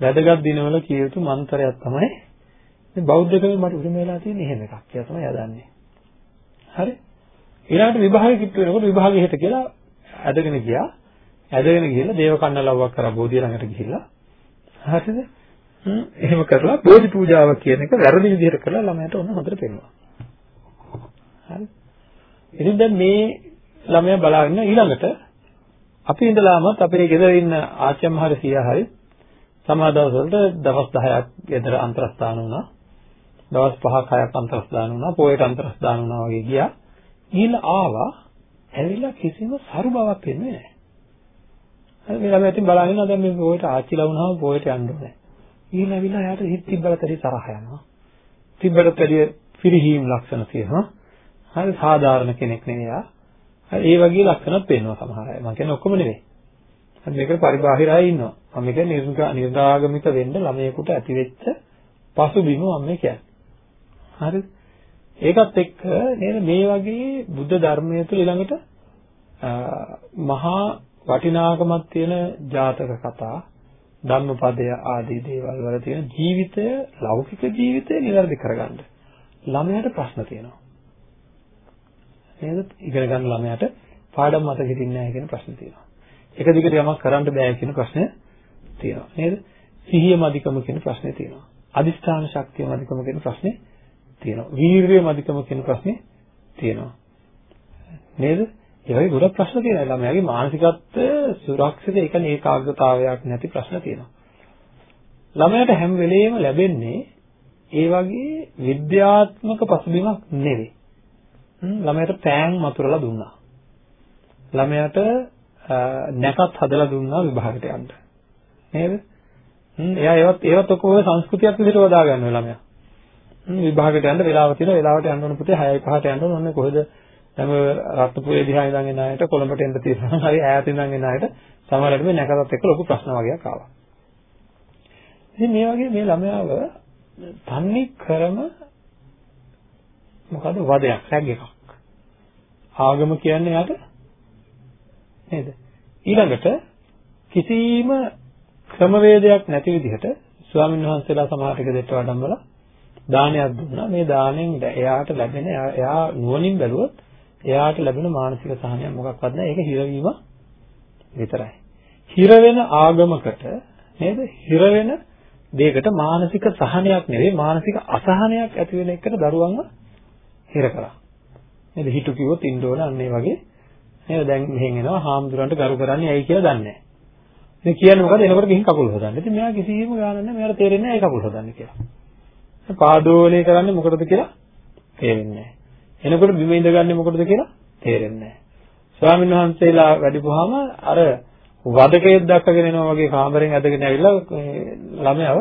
වැදගත් දිනවල කිය යුතු මන්ත්‍රයක් තමයි මේ බෞද්ධකමේ මට උරුම වෙලා තියෙන එහෙම එකක් කියලා තමයි එයා දන්නේ. හරි? ඊළඟට විභාගෙ කිට්ටු වෙනකොට විභාගෙ හෙට කියලා ඇදගෙන ගියා. ඇදගෙන ගිහලා දේව කන්නලව්වක් කරා බෝධිය ළඟට ගිහිල්ලා හරිද? එහෙම කරලා බෝධි පූජාව කියන එක වැරදි විදිහට කරලා ළමයට ඔන්න හොඳට පෙන්වනවා. හරි. ඉතින් දැන් මේ ළමයා බලාගෙන ඊළඟට අපි ඉඳලාමත් අපේ ගෙදර ඉන්න ආච්චිම හරි සීයා හරි සමහර දවස්වලට දවස් 10ක් ගෙදර අන්තරස්ථාන වුණා. දවස් 5ක් 6ක් අන්තරස්ථාන වුණා. පොයට අන්තරස්ථාන වුණා වගේ ගියා. ගිහිල්ලා ආවා. ඇවිල්ලා කිසිම සරු බවක් එන්නේ නැහැ. හරි මේ ළමයා ඉතින් බලන් ඉන්නවා දැන් මේ පොයට ආච්චිලා වුණාම පොයට යන්න ඕනේ. ඊළඟ ඇවිල්ලා එයාට හිත තිබ්බට ඇති තරහ යනවා. තිබ්බට ඇති පිරිහීම් ලක්ෂණ තියෙනවා. හරි සාධාරණ කෙනෙක් නෙවෙයි යා. ඒ වගේ ලක්ෂණත් පේනවා සමහර අය. මම කියන්නේ ඔක්කොම නෙවෙයි. හරි මේක පරිබාහිර අය ඉන්නවා. මම කියන්නේ නිර්දාගමික වෙන්න ළමයෙකුට ඇති වෙච්ච පසුබිම මම කියන්නේ. හරිද? ඒකත් එක්ක නේද මේ වගේ බුද්ධ ධර්මයේ තුල ඊළඟට මහා වටිනාකමක් තියෙන ජාතක කතා ධම්මපදය ආදී දේවල් වල තියෙන ජීවිතය ලෞකික ජීවිතය નિවැරදි කරගන්න. ළමයාට ප්‍රශ්න තියෙනවා. නේද? ඉගෙන ගන්න ළමයාට පාඩම් මතක හිටින්නේ නැහැ කියන ප්‍රශ්න තියෙනවා. එක දිගට යමක් කරන්න බෑ කියන ප්‍රශ්නය තියෙනවා. නේද? සිහිය මදිකම කියන ප්‍රශ්නේ තියෙනවා. අදිස්ථාන ශක්තිය මදිකම කියන ප්‍රශ්නේ තියෙනවා. වීරිය මදිකම කියන ප්‍රශ්නේ තියෙනවා. නේද? ඒ වගේ ගොඩක් ප්‍රශ්න තියෙනවා. ළමයාගේ මානසිකත්වය සුරක්ෂිත ඒක ඒකාග්‍රතාවයක් නැති ප්‍රශ්න තියෙනවා. ළමයාට හැම වෙලෙම ලැබෙන්නේ ඒ වගේ විද්‍යාත්මක පසුබිමක් නෙවෙයි. ළමයාට පෑන් මතුරලා දුන්නා. ළමයාට නැකත් හදලා දුන්නා විභාගයට යන්න. නේද? එයා ඒවත් ඒවත් ඔක්කොම සංස්කෘතියක් විදිහට වදා ගන්නවා ළමයා. විභාගයට යන්න වෙලාව තියෙනවා. වෙලාවට යන්න ඕන පුතේ 6යි 5ට යන්න ඕන. ඔන්න කොහෙද දැන් ඔය රත්නපුරේ දිහා ඉඳන් එන අයට කොළඹට එන්න තියෙනවා. හරි ඈත ඉඳන් එන අයට සමහරවිට මේ නැකතත් එක්ක ලොකු ප්‍රශ්න වගේක් ආවා. ඉතින් මේ වගේ මේ ළමයාව තන්නේ කරම මොකද වදයක් රැග් එකක්. ආගම කියන්නේ යාට නේද? ඊළඟට කිසිම ක්‍රමවේදයක් නැති විදිහට ස්වාමීන් වහන්සේලා සමහර ටික දෙට වඩම්බලා දානයක් දුන්නා. මේ දාණයෙන් එයාට ලැබෙන එයා නුවණින් බැලුවොත් එයාට ලැබෙන මානසික සහනය මොකක්වත් නැහැ. ඒක හිරවීම විතරයි. හිර වෙන ආගමකට නේද? හිර වෙන දෙයකට මානසික සහනයක් නෙවෙයි මානසික අසහනයක් ඇති වෙන එකට දරුවන්ව හිර කරා. නේද? හිතු කිව්වොත් ඉන්න ඕන අන්න ඒ වගේ. නේද? දැන් මෙහෙන් එනවා හාමුදුරන්ට ගරු කරන්නේ ඇයි කියලා දන්නේ නැහැ. ඉතින් කියන්නේ මොකද? එනකොට ගිහින් කකුල් හොදන්න. ඉතින් මෙයා කිසිම ගානක් නැහැ. මෙයාට තේරෙන්නේ නැහැ ඒ කකුල් හොදන්න කියලා. පාදෝලේ කරන්නේ මොකටද කියලා තේරෙන්නේ නැහැ. එනකොට බිම ඉඳගන්නේ මොකටද කියලා තේරෙන්නේ නැහැ. ස්වාමීන් වහන්සේලා වැඩිපුවාම අර වදකයෙක් දක්කගෙන එනවා වගේ කාමරෙන් ඇදගෙන ඇවිල්ලා ළමයාව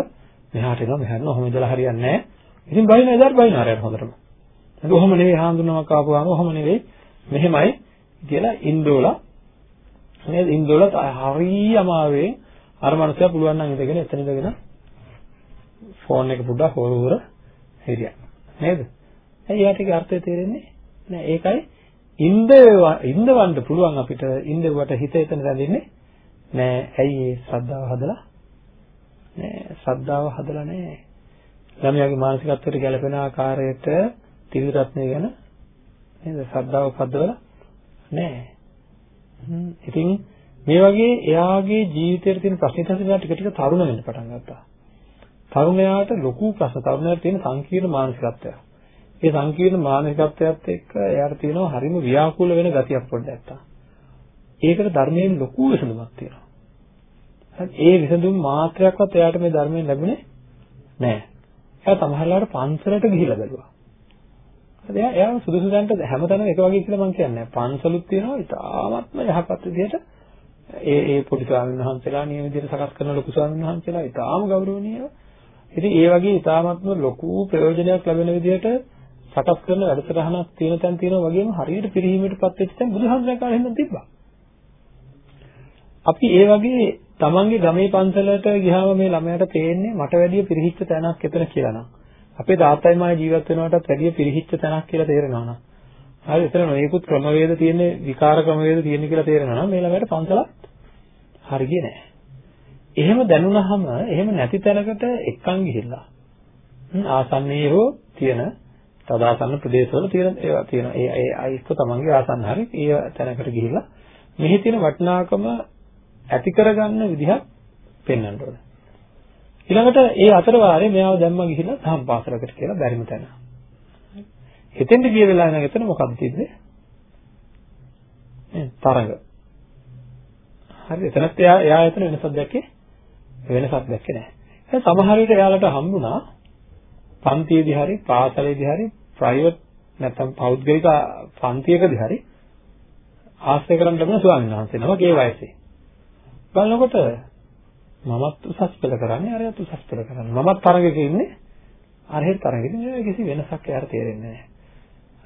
මෙහාට එනවා මෙහාට එනවා ඔහොම ඉඳලා හරියන්නේ නැහැ. ඉතින් බයින එදාට බයින ආරයට හොඳටම. ඒක ඔහොම නෙවෙයි හාමුදුරුවෝ කාපුවාම ඔහොම නෙවෙයි මෙහෙමයි කියලා ඉන්දෝලා නේද ඉන්දෝලා හරි අමාරුවෙන් අර මනුස්සයා පුළුවන් නම් ඉඳගෙන එතන ඉඳගෙන ෆෝන් එක පුඩා හොරුවර හිරියා නේද? ඇයි යාට ඒකේ අර්ථය තේරෙන්නේ? නෑ ඒකයි ඉන්ද ඉන්දවන්න පුළුවන් අපිට ඉන්දවට හිත එතන රැඳෙන්නේ නෑ. ඇයි ඒ ශ්‍රද්ධාව හදලා? නෑ ශ්‍රද්ධාව හදලා නෑ. ළමයාගේ මානසිකත්වයට ගැළපෙන ආකාරයට ත්‍රිවිධ රත්නය ගැන නේද? ශ්‍රද්ධාව පද්දවලා නෑ. ඉතින් මේ වගේ එයාගේ ජීවිතයේ තියෙන ප්‍රශ්න තසලා ටික ටික තරුණ වෙන්න පටන් ගත්තා. තරුණයාට ලොකු ප්‍රශ්න. තරුණයාට තියෙන සංකීර්ණ මානසිකත්වයක්. ඒ සංකීර්ණ මානසිකත්වයත් එක්ක එයාට තියෙනවා හරිම ව්‍යාකූල වෙන ගතියක් පොඩ්ඩක් නැත්තා. ඒකට ධර්මයෙන් ලොකු විසඳුමක් තියෙනවා. ඒ විසඳුම් මාත්‍රයක්වත් එයාට මේ ධර්මයෙන් ලැබුණේ නැහැ. එයා සමහරවිට පන්සලට ගිහිල්ලා බැලුවා. හරි එයා එයා සුදුසු දැනට හැමතැනම එක වගේ කියලා මම කියන්නේ නැහැ. පන්සලුත් තියෙනවා ඉතාමත්ම යහපත් විදිහට ඒ ඒ පොඩි ස්වාමීන් වහන්සේලා නියම විදිහට සකස් කරන ලොකු ස්වාමීන් වහන්සේලා ඉතාම ගෞරවනීයව. ඉතින් ඒ වගේ ඉතාමත්ම ලොකු ප්‍රයෝජනයක් ලැබෙන විදිහට සකස් කරන වැඩසටහනක් තියෙන තැන් තියෙනවා වගේම හරියට පිරිහීමටපත් වෙච්ච තැන් බුදුහාමුදුරේ කාලේ හින්දා තිබ්බා. අපි ඒ වගේ තමන්ගේ ගමේ පන්සලට ගියාම මේ ළමයාට තේන්නේ මට වැඩිය පිරිහිච්ච තැනක් එතන කියලා නම්. අපේ තාත්තයි මායි ජීවත් වෙනවටත් වැඩිය පිරිහිච්ච තැනක් කියලා තේරෙනවා නම්. හරි එතන නොයෙකුත් ක්‍රමවේද තියෙන විකාර ක්‍රමවේද තියෙන කියලා තේරෙනවා නම් මේ ළමයාට පන්සලක් හරියන්නේ නැහැ. එහෙම දැනුණාම එහෙම නැති තැනකට එක්කන් ගිහිල්ලා ආසන්නයේ හෝ තියෙන තදාසන්න ප්‍රදේශවල තියෙන ඒවා තියෙනවා. ඒ ඒ අයිස්ක තමන්ගේ ආසන්න හරි ඒ තැනකට ගිහිල්ලා මෙහි තියෙන වටිනාකම ඇති කරගන්න විදිහක් පෙන්වන්න ඕනේ. ඊළඟට ඒ අතර වාරේ මෙයාව දැම්ම ගිහිල්ලා තහම් පාසලකට කියලා බැරිම තැන. එතෙන්ට ගිය වෙලාව නම් එතන මොකක්ද තිබ්බේ? නේ තරඟ. හරි එතනත් එයා එයා එතන වෙනසක් දැක්කේ වෙනසක් දැක්කේ නැහැ. ඒ සමහර විට එයාලට හම්බුණා පන්තියේදී හරි පාසලේදී හරි ප්‍රයිවට් නැත්නම් පෞද්ගලික පන්තියකදී හරි ආශ්‍රය කරන් ලැබුණ ස්වාමීන් වහන්සේ නමක් ඒ වයසේ. බලනකොට මමත් උසස් පෙළ කරන්නේ අරයත් උසස් පෙළ කරන්නේ. මමත් තරගයක ඉන්නේ අරහෙත් තරගෙදී නෑ කිසි වෙනසක් එයාට තේරෙන්නේ නෑ.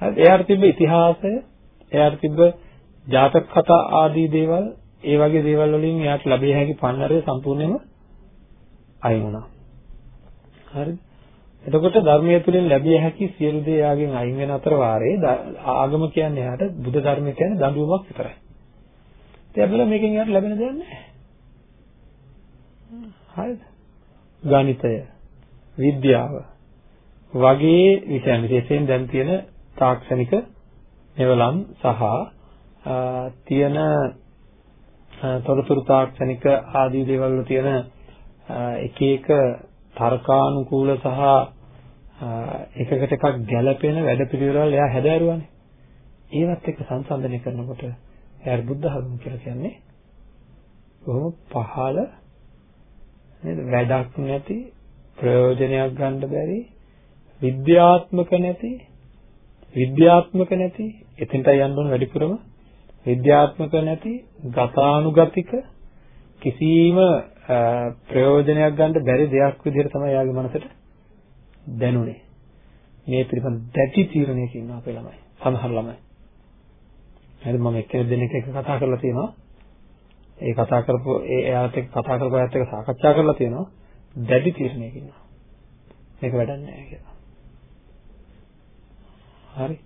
හරි එයාට තිබ්බ ඉතිහාසය, එයාට තිබ්බ ජාතක කතා ආදී දේවල්, ඒ වගේ දේවල් වලින් එයාට ලැබිය හැකි පන්නරය සම්පූර්ණයෙන්ම අයින් වුණා. හරිද? එතකොට ධර්මයේ තුලින් ලැබිය හැකි සියලු දේ යාගෙන් අයින් වෙන අතර වාරේ ආගම කියන්නේ යාට බුද්ධ ධර්මය කියන්නේ දඬුවමක් විතරයි. ඒ අපල මේකෙන් යාට ලැබෙන දෙයක් නැහැ. හරිද? ගණිතය, විද්‍යාව වගේ විෂයන් විශේෂයෙන් දැන් තියෙන තාක්ෂණික මෙවලම් සහ තියෙන තොරතුරු තාක්ෂණික ආදී දේවල් වල තියෙන එක එක තර්කානුකූල සහ එකකට එකක් ගැළපෙන වැඩපිළිවෙළවල් එයා හැදෑරුවානේ. ඒවත් එක්ක සංසන්දනය කරනකොට එයාට බුද්ධ ධර්ම කියලා කියන්නේ බොහොම පහළ නේද වැඩක් නැති ප්‍රයෝජනයක් ගන්න බැරි විද්‍යාත්මක නැති විද්‍යාත්මක නැති එතෙන්ට යන්න ඕන වැඩිපුරම විද්‍යාත්මක නැති ගතානුගතික කිසිම ප්‍රයෝජනයක් ගන්න බැරි දෙයක් විදිහට තමයි යාගේ මනසට දැනුනේ. මේ පිළිබඳ දැටි තීරණයක ඉන්න අපේ ළමයි. සමහර ළමයි. හරි මම එක්කෙනෙක් දෙන්නෙක් එක්ක කතා කරලා තියෙනවා. ඒ කතා කරපු ඒ එයාත් එක්ක කතා කරපු අයත් එක්ක සාකච්ඡා කරලා තියෙනවා. දැඩි තීරණයක ඉන්නවා. මේක වැඩක් නෑ කියලා. හරි.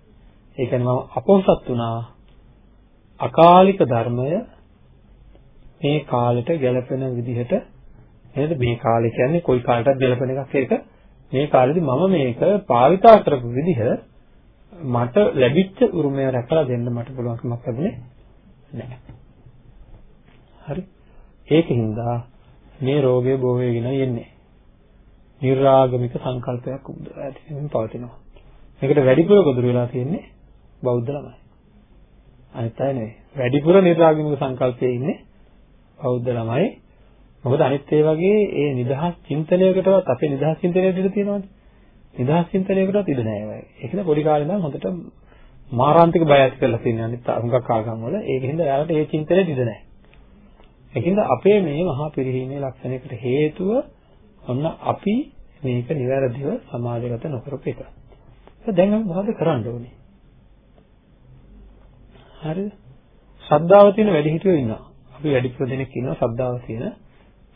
ඒ කියන්නේ මම අපොහසත් වුණා. අකාලික ධර්මය මේ කාලෙට ගැලපෙන විදිහට නේද මේ කාලේ කියන්නේ කොයි කාලයකටත් ගැලපෙන එකක් ඒක මේ කාලෙදි මම මේක භාවිතා කරපු විදිහ මට ලැබිච්ච උරුමය රැකලා දෙන්න මට පුළුවන්කමක් ලැබුණේ නැහැ. හරි. ඒකින්ද මේ රෝගය බෝ වෙගෙන යන්නේ. නිර්ආගමික සංකල්පයක් ඇතිවෙමින් පවතිනවා. මේකට වැඩිපුර ගොදුරු වෙලා තියෙන්නේ බෞද්ධ ළමයි. අනිත් අය නෙවෙයි. වැඩිපුර නිර්ආගමික සංකල්පයේ ඉන්නේ බෞද්ධ ළමයි මොකද අනිත් ඒ වගේ ඒ නිදහස් චින්තනයකටවත් අපේ නිදහස් චින්තනයට ඉඩ තියෙනවද? නිදහස් චින්තනයකටවත් ඉඩ නැහැ වගේ. ඒකද පොඩි කාලේ ඉඳන් හොඳට මාරාන්තික බය ඇති කරලා තියෙන අනිත් හුඟක් ආගම් වල ඒකින්ද යාලට ඒ චින්තනයට ඉඩ නැහැ. ඒකින්ද අපේ මේ මහා පිරිහීමේ ලක්ෂණයකට හේතුව ඔන්න අපි මේක නිවැරදිව සමාජගත නොකරපු එක. දැන් අපි මොකද කරන්න ඕනේ? හරිද? ශ්‍රද්ධාව තියෙන වැඩිහිටියෝ ඉන්නවා. අපි වැඩිපුර දෙනෙක් ඉන්නවා ශ්‍රද්ධාව තියෙන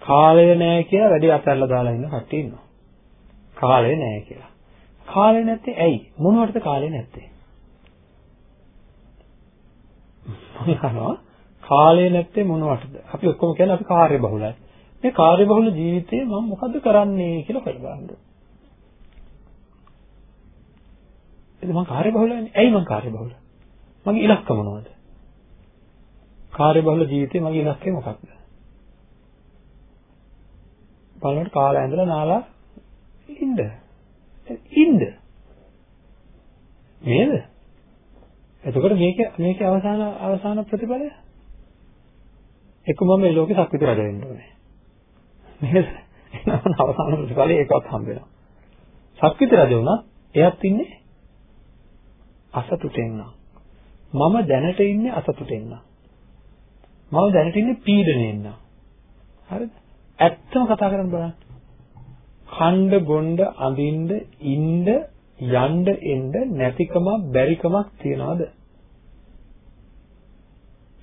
කාලය නැහැ කියලා වැඩි අතල්ලා දාලා ඉන්න කට්ටිය ඉන්නවා. කාලය නැහැ කියලා. කාලය නැත්තේ ඇයි? මොනවටද කාලය නැත්තේ? මම අහනවා කාලය නැත්තේ මොනවටද? අපි ඔක්කොම කියන්නේ අපි කාර්ය බහුලයි. මේ කාර්ය බහුල ජීවිතේ මම මොකද කරන්නේ කියලා හොයලා බලන්න. එතන මම කාර්ය බහුලයිනේ. ඇයි මම කාර්ය බහුල? මගේ ඉලක්ක මොනවද? කාර්ය බහුල ජීවිතේ මගේ ඉලක්කය මොකක්ද? බලන්න කාලා ඇඳලා නාලා ඉන්න. ඉන්න. නේද? එතකොට මේක මේකේ අවසාන අවසාන ප්‍රතිඵලය එක්ක මම මේ ලෝකේ සක්විති රජ වෙන්න ඕනේ. නේද? එහෙනම් අවසාන ප්‍රතිඵලය ඒකවත් හම්බ වෙනවා. සක්විති රජ වුණා එයත් ඉන්නේ අසතුටෙන් නම්. මම දැනට ඉන්නේ අසතුටෙන් නම්. මම දැනට ඉන්නේ පීඩණයෙන් නම්. හරිද? ඇත්තම කතා කරන්න බලන්න. ඛණ්ඩ ගොණ්ඩ අඳින්න ඉන්න යන්න එන්න නැතිකම බැරිකමක් තියනවද?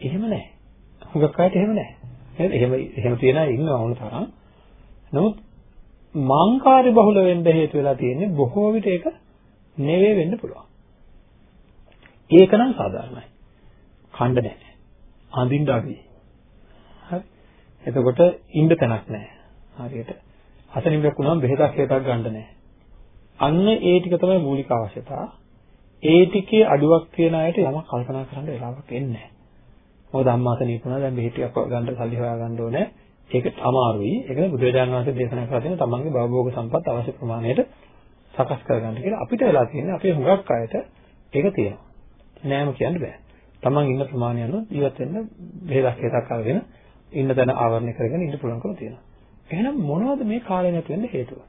එහෙම නැහැ. හුඟක් අයට එහෙම නැහැ. නේද? එහෙම එහෙම තියන අය ඉන්නවා වුණ තරම්. නමුත් මාංකාරය බහුල වෙන්න හේතු වෙලා තියෙන්නේ බොහෝ විට ඒක නෙවෙයි වෙන්න පුළුවන්. ඒක නම් සාධාරණයි. ඛණ්ඩ නැහැ. අඳින්න අඩුයි. හරි. එතකොට ඉන්න තැනක් නැහැ. හරියට. අසනීපයක් වුණාම බෙහෙතක් හේතක් ගන්න නැහැ. අන්න ඒ ටික තමයි මූලික අවශ්‍යතා. ඒ ටිකේ අඩුවක් තියෙන අයට යමක් කල්පනා කරන්න වෙලාවක් එන්නේ නැහැ. මොකද අම්මා අසනීපුණා දැන් බෙහෙත් ටිකක් ගන්න සල්ලි හොයා ගන්න ඕනේ. ඒක අමාරුයි. ඒකනේ බුදුරජාණන් වහන්සේ දේශනා කරලා තියෙන තමන්ගේ භවභෝග සම්පත් අවශ්‍ය ප්‍රමාණයට සකස් කරගන්න කියලා. අපිට වෙලා තියෙන්නේ අපේ හුඟක් අයට ඒක තියෙනවා. නෑම කියන්න බෑ. තමන් ඉන්න ප්‍රමාණය අනුව ජීවත් වෙන්න බෙහෙතක් හේතක් අරගෙන ඉන්න තැන ආවරණය කරගෙන ඉන්න පුළුවන්කම තියෙනවා. එහෙනම් මොනවද මේ කාලේ නැති වෙන්න හේතුව?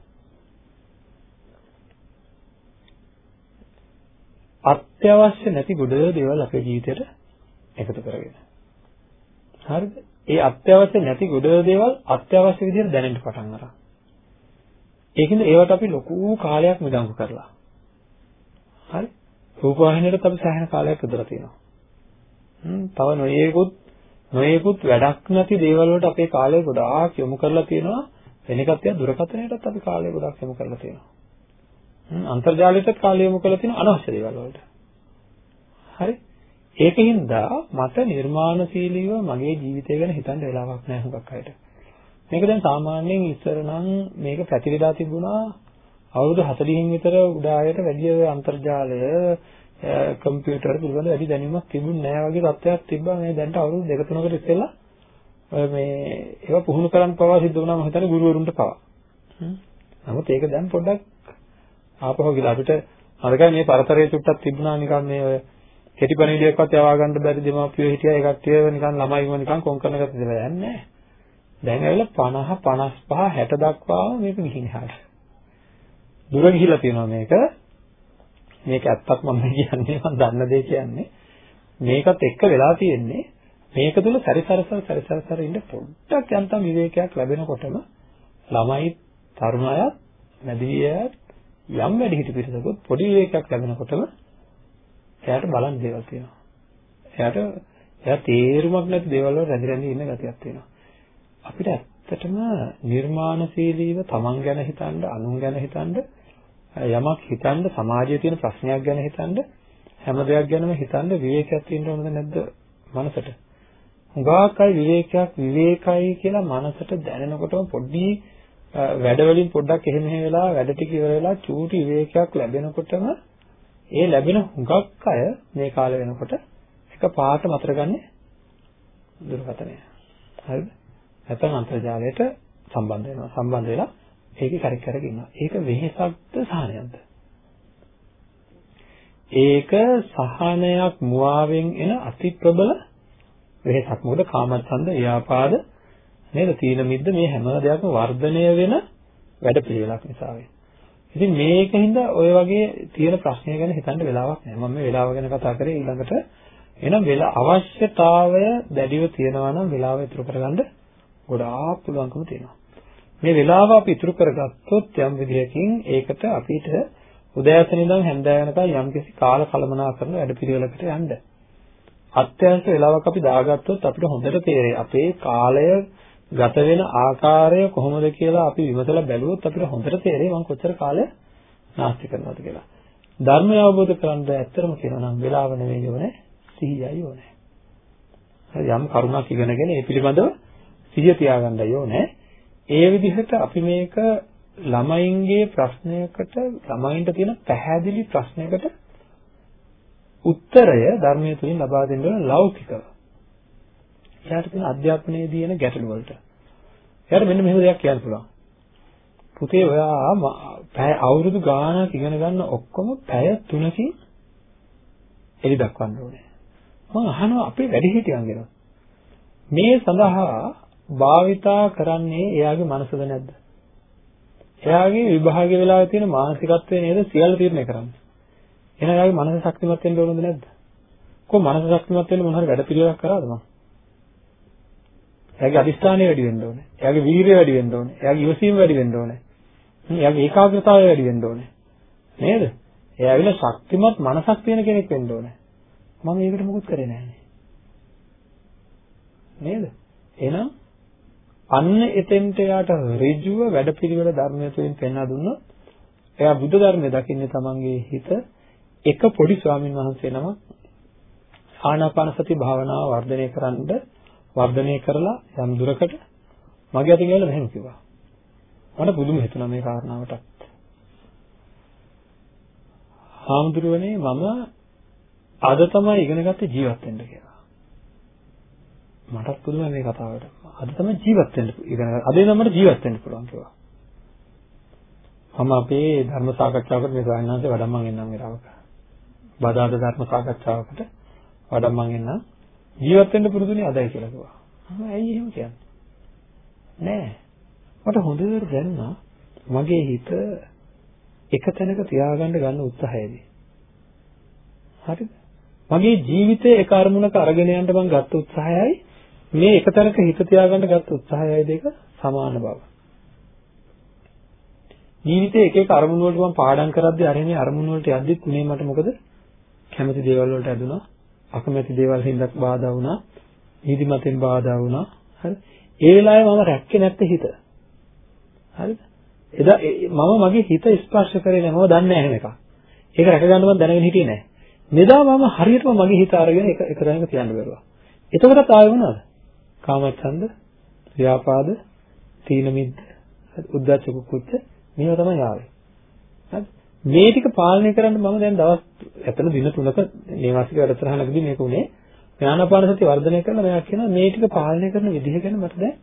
අත්‍යවශ්‍ය නැති ගොඩ දේවල් අපේ ජීවිතේට එකතු කරගෙන. හරිද? ඒ අත්‍යවශ්‍ය නැති ගොඩ දේවල් අත්‍යවශ්‍ය විදිහට දැනෙන්න පටන් අරන්. ඒකින්ද ඒවට අපි ලොකු කාලයක් මිදංගු කරලා. හරි? රූපවාහිනියට අපි සෑහෙන කාලයක් යොදලා තියෙනවා. හ්ම් තව නොයේකුත් නොයේකුත් වැඩක් නැති දේවල් වලට අපේ කාලය ගොඩාක් යොමු කරලා තියෙනවා. වෙන එකක් තියා දුරකථනයටත් අපි කාලය ගොඩාක් යොමු කරලා තියෙනවා. අන්තර්ජාලයටත් කාලය යොමු කරලා තියෙන අනවශ්‍ය දේවල් වලට. හරි? ඒකින්ද මට නිර්මාණශීලීව මගේ ජීවිතය ගැන හිතන්න වෙලාවක් නැහැ හුඟක් අයට. මේක දැන් සාමාන්‍යයෙන් ඉස්සර නම් මේක පැතිරලා තිබුණා අවුරුදු 40න් විතර උඩායට වැඩි අන්තර්ජාලය කම්පියුටර් පිළිබඳ වැඩි දැනීමක් තිබුණේ නැහැ වගේ තත්ත්වයක් තිබ්බා. මේ දැන්ට අවුරුදු දෙක තුනකට ඉස්සෙල්ලා ඔය මේ ඒවා පුහුණු කරන්න පවා සිද්ධ වුණා මම හිතන්නේ ගුරුවරුන්ට පවා. නමුත් ඒක දැන් පොඩ්ඩක් ආපහු ගිහලා අපිට මතකයි මේ පරතරයේ චුට්ටක් තිබුණා නිකන් මේ ඔය කෙටි පණිවිඩයක්වත් යවා ගන්න බැරි දෙමාපියෝ හිටියා. ඒ කට්ටියව නිකන් ළමයිව නිකන් කොන් කරන ගතිය දෙලා යන්නේ දැන් ඇවිල්ලා 50 55 60 දක්වාම මේක ගිහින් එහාට. දුර ගිහිලා තියෙනවා මේක. මේක ඇත්තක් මම කියන්නේ මම දන්න දේ කියන්නේ මේකත් එක්ක වෙලා තියෙන්නේ මේක තුල සැරිසරසර සැරිසරසර ඉන්න පොඩ්ඩක් යන්තම් විවේකයක් ලැබෙනකොටම ළමයි තරුණ අයත් මැදිවියත් යම් වැඩි හිටි පිරිසකුත් පොඩි විවේකයක් ලැබෙනකොටම එයාට බලන් දේවල් තියෙනවා. එයාට එයා තේරුමක් නැති දේවල් වල රැඳි රැඳි ඉන්න ගතියක් තියෙනවා. අපිට ඇත්තටම නිර්මාණශීලීව තමන් ගැන හිතන්න, අනුන් ගැන හිතන්න, යමක් හිතන්න, සමාජයේ තියෙන ප්‍රශ්නයක් ගැන හිතන්න, හැම දෙයක් ගැනම හිතන්න විවේකයක් තියෙන්න ඕනද නැද්ද මනසට? හුඟක් අය විවේකයක් විවේකයි කියලා මනසට දැනෙනකොටම පොඩි වැඩ වලින් පොඩ්ඩක් එහෙම එහෙ වෙලා වැඩ ටික ඉවර වෙලා චූටි විවේකයක් ලැබෙනකොටම ඒ ලැබෙන හුඟක් අය මේ කාලේ වෙනකොට එක පාට මතර ගන්නේ දුරකථනය. හරිද? නැත්නම් අන්තර්ජාලයට සම්බන්ධ වෙනවා. සම්බන්ධ වෙලා ඒකේ කරක් කරගෙන ඉන්නවා. ඒක වෙහෙසක්ද සහනයක්ද? ඒක සහනයක් මුවාවෙන් එන අති ප්‍රබල වෙහෙසක්. මොකද කාමච්ඡන්ද, ව්‍යාපාද නේද? තීන මිද්ද මේ හැම දෙයක්ම වර්ධනය වෙන වැඩපිළිවෙලක් නිසා වෙන්නේ. ඉතින් මේකින්ද ඔය වගේ තියෙන ප්‍රශ්නය ගැන හිතන්න වෙලාවක් නැහැ. මම මේ වෙලාව ගැන කතා කරේ ඊළඟට එහෙනම් වෙලා අවශ්‍යතාවය දැඩිව තියෙනවා නම් වෙලාව ඉතුරු කරගන්න ගොඩාක් පුළුවන්කම තියෙනවා. මේ වෙලාව අපි ඉතුරු කරගත්තොත් යම් විදිහකින් ඒකට අපිට උදෑසන ඉඳන් හැන්දෑව වෙනකල් යම්කිසි කාල කළමනාකරන වැඩපිළිවෙලකට යන්න. අත්‍යවශ්‍ය වෙලාවක් අපි දාගත්තොත් අපිට හොඳට තේරෙයි අපේ කාලය ගත වෙන ආකාරය කොහොමද කියලා අපි විමසලා බැලුවොත් අපිට හොඳට තේරෙයි මම කොච්චර කාලය නාස්ති කරනවද කියලා. ධර්මය අවබෝධ කරගන්න ඇත්තටම කියනවා නම් වෙලාව නෙවෙයි ඕනේ සිහියයි ඕනේ. යම් කරුණක් ඉගෙනගෙන ඒ පිළිබඳව සිහිය තියාගන්නයි ඕනේ. ඒ විදිහට අපි මේක ළමයින්ගේ ප්‍රශ්නයකට ළමයින්ට තියෙන පැහැදිලි ප්‍රශ්නයකට උත්තරය ධර්මයේ තුලින් ලබා දෙන්න ඕන ලෞකිකව. එයාට තියෙන අධ්‍යාපනයේ තියෙන ගැටලු වලට. එයාට මෙන්න මෙහෙම දෙයක් කියන්න පුළුවන්. පුතේ ඔයා පැය අවුරුදු ගාණක් ඉගෙන ගන්න ඔක්කොම පැය 3කින් එලි දක්වන්න ඕනේ. මම අහනවා අපේ වැඩිහිටියන්ගෙන මේ සඳහා භාවිතා කරන්නේ එයාගේ මනසද නැද්ද? එයාගේ විභාගයේ වෙලාවේ තියෙන මානසිකත්වය නේද සියල්ල තීරණය කරන්නේ. එහෙනම් එයාගේ මනස ශක්තිමත් වෙන්න ඕනද නැද්ද? කොහොම මනස ශක්තිමත් වෙන්න මොන හරි වැඩ පිළිවෙලක් කරාද මම? එයාගේ අදිස්ථානය වැඩි වෙන්න ඕනේ. එයාගේ වීරිය වැඩි වෙන්න ඕනේ. එයාගේ ඉවසීම වැඩි වෙන්න ඕනේ. එයාගේ ඒකාග්‍රතාවය වැඩි වෙන්න ඕනේ. නේද? එයා ඇවිල්ලා ශක්තිමත් මනසක් තියෙන කෙනෙක් වෙන්න ඕනේ. මම ඒකට මොකුත් කරේ නැහැ නේද? එහෙනම් අන්න එතෙන්ට යාට ඍජුව වැඩපිළිවෙල ධර්මය තුළින් පෙන්වා දුන්නොත් එයා බුද්ධ ධර්මය දකින්නේ තමන්ගේ හිත එක පොඩි ස්වාමින් වහන්සේ නමක් ආනාපාන සති භාවනාව වර්ධනය කරන්න වර්ධනය කරලා යම් දුරකට මගේ අතින් ගිහලා මෙහෙම කිව්වා. මට පුදුම හිතුණා මේ කාරණාවටත්. හාමුදුරුවනේ මම අද තමයි ඉගෙන ගත්තේ ජීවත් වෙන්න කියලා. මටත් පුළුවන් මේ කතාවට. අද තමයි ජීවත් වෙන්න ඉගෙන ගන්න. අද ඉඳන් මට ජීවත් වෙන්න පුළුවන් කියලා. මම අපේ ධර්ම සාකච්ඡාවකට මේ ස්වාමීන් වඩම්මන් එන්නම් වෙලාවක. බදාද ධර්ම සාකච්ඡාවකට වඩම්මන් එන්නම්. ජීවත් වෙන්න පුරුදුනේ අදයි කියලා කිව්වා. මම ඇයි එහෙම කියන්නේ? නෑ. මට හොඳට දැනුණා මගේ හිත එක තැනක තියාගන්න ගන්න උත්සාහයේදී. හරිද? මගේ ජීවිතේ එක අරමුණක අරගෙන යන්න මම ගත්ත උත්සාහයයි මේ එක තැනක හිත තියාගන්න ගත්ත උත්සාහයයි දෙක සමාන බව. ජීවිතේ එක එක අරමුණු වලට මම පාඩම් කරද්දී අරන්නේ අරමුණු වලට යද්දිත් මේ මට මොකද? කැමති දේවල් වලට ඇදුනා. අකමැති දේවල් හින්දා බාධා වුණා. නිදිමතෙන් බාධා වුණා. හරි. ඒ වෙලාවේ මම රැක්කේ නැත්තේ හිත. හරිද? එදා මම මගේ හිත ස්පර්ශ කරේ නැහැ මම දන්නේ නැහැ මේක. ඒක රැක ගන්න මම දැනගෙන හිටියේ නැහැ. මෙදා මම හරියටම මගේ හිත අරගෙන එක එක තැනක තියන්න බැරුවා. එතකොටත් ආයෙ වුණාද කාමච්ඡන්ද ව්‍යාපාද තීන මිද්ද උද්ධච්ච කුච්ච මේවා තමයි ආවේ. හරි? මේ ටික පාලනය කරන්න මම දැන් දවස් ඇතන දින තුනක නේවාසික වැඩසටහනකදී මේක උනේ. ඥානපාන සතිය වර්ධනය කරලා මම කියනවා මේ ටික පාලනය කරන විදිහ ගැන මට දැන්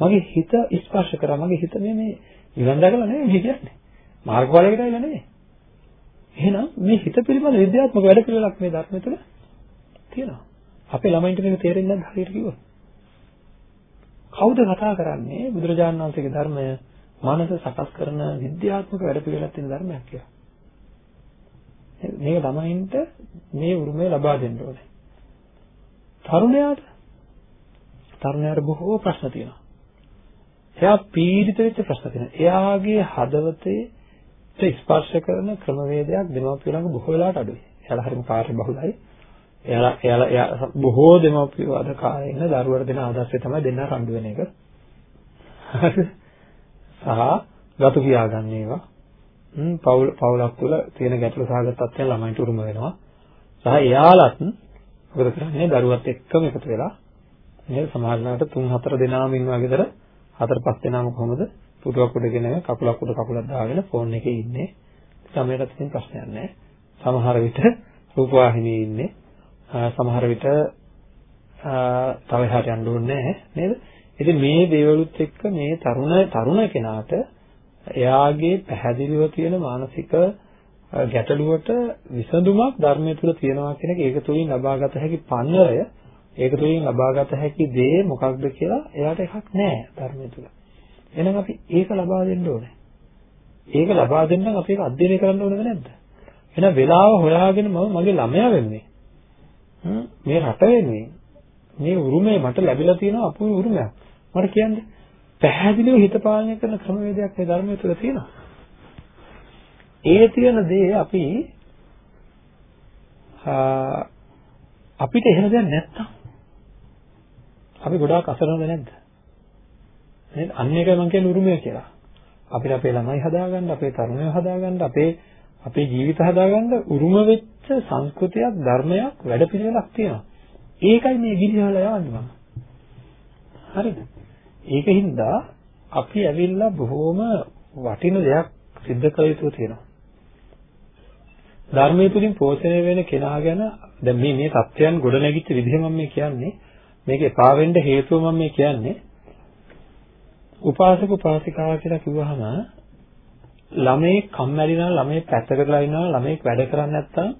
මගේ හිත ස්පර්ශ කරා. මගේ හිත මේ මේ නිවන් දැකලා නෙවෙයි මේ කියන්නේ. මාර්ගඵලයකට ඇවිල්ලා නෙවෙයි. එහෙනම් මේ හිත පිළිබඳ විද්‍යාත්මක වැඩ පිළිවෙලක් මේ ධර්මය තුළ තියෙනවා. අපේ ළමයින්ට මේක තේරෙන්නේ නැද්ද හරියට කිව්වොත්? කවුද කතා කරන්නේ බුදුරජාණන් වහන්සේගේ ධර්මය මනස සකස් කරන විද්‍යාත්මක වැඩපිළිවෙලක් තියෙන ධර්මයක් කියලා. මේක ළමයින්ට මේ උරුමය ලබා දෙන්න ඕනේ. තරුණයාට තරුණයාට බොහෝ ප්‍රශ්න තියෙනවා. එයා පීඩිත වෙච්ච ප්‍රශ්න තියෙනවා. එයාගේ හදවතේ ස්පර්ශ කරන ක්‍රමවේදයක් දෙමව්පිය ළඟ බොහෝ වෙලාවට අඩුයි. එයාලා හරිම කාර්ය බහුලයි. එයාලා එයාලා බොහෝ දෙමව්පිය වද කායේ ඉන්න දරුවර දෙන ආදර්ශය තමයි දෙන්න රණ්ඩු වෙන එක. හරිද? සහ ගතු කියාගන්න ඒවා. පවුල පවුලක් තුළ තියෙන ගැටලු සහගත තත්ත්වයන් ළමයින්ට උරුම වෙනවා. සහ එයාලත් මොකද කරන්නේ? දරුවත් එක්කම එකතු වෙලා නේද සමාජලාට 3 4 දෙනාම ඉන්නවා ගෙදර. 4 5 දෙනාම කොහොමද? පුටුවක් උඩගෙන කකුලක් උඩ කකුලක් දාගෙන ෆෝන් එකේ ඉන්නේ. ළමයට තියෙන ප්‍රශ්නයක් නැහැ සමහර විට රූපවාහිනියේ ඉන්නේ. සමහර විට තව එහාට යන්න ඕනේ නැහැ නේද ඉතින් මේ දේවලුත් එක්ක මේ තරුණ තරුණ කෙනාට එයාගේ පැහැදිලිව තියෙන මානසික ගැටලුවට විසඳුමක් ධර්මය තුල තියෙනවා කියන එක ඒක තුලින් ලබාගත හැකි පන්නරය ඒක තුලින් ලබාගත හැකි දේ මොකක්ද කියලා එයාට එකක් නැහැ ධර්මය තුල. එහෙනම් අපි ඒක ලබා දෙන්න ඕනේ. ඒක ලබා දෙන්න අපි ඒක අධ්‍යයනය කරන්න ඕනද නැද්ද? එහෙනම් වෙලාව හොයාගෙන මම මගේ ළමයා වෙන්නේ. මේ රට වෙන්නේ මේ උරුමය මට ලැබිලා තියෙන අපූර්ව උරුමයක්. මට කියන්න පැහැදිලිව හිත පාලනය කරන ක්‍රමවේදයක් මේ ධර්මයේ තුල තියෙනවා. ඒ තියෙන දේ අපි අපිට එහෙම දෙයක් නැත්තම් අපි ගොඩාක් අසරණද නැද්ද? නේද? අන්න එකයි මම කියන්නේ උරුමය කියලා. අපිට අපේ ළමයි හදාගන්න, අපේ තරුණයෝ හදාගන්න, අපේ අපේ ජීවිත හදාගන්න උරුම වෙච්ච සංස්කෘතියක්, ධර්මයක්, වැඩපිළිවෙලක් තියෙනවා. ඒකයි මේ ගිලිහලා යවන්නේ මම. හරිද? ඒකින්ද අපි ඇවිල්ලා බොහොම වටින දෙයක් සිද්ධ කළ යුතු තියෙනවා. ධර්මයේ තුලින් පෝෂණය වෙන කෙනා ගැන දැන් මේ මේ தත්වයන් ගොඩ නැගිච්ච විදිහ මම මේ කියන්නේ මේක එපා වෙන්න හේතුව මම මේ කියන්නේ උපාසක උපාසිකාව කියලා කිව්වහම ළමේ කම්මැලි නම් ළමේ පැත්තකටලා ඉන්නවා ළමෙක් වැඩ කරන්නේ නැත්නම්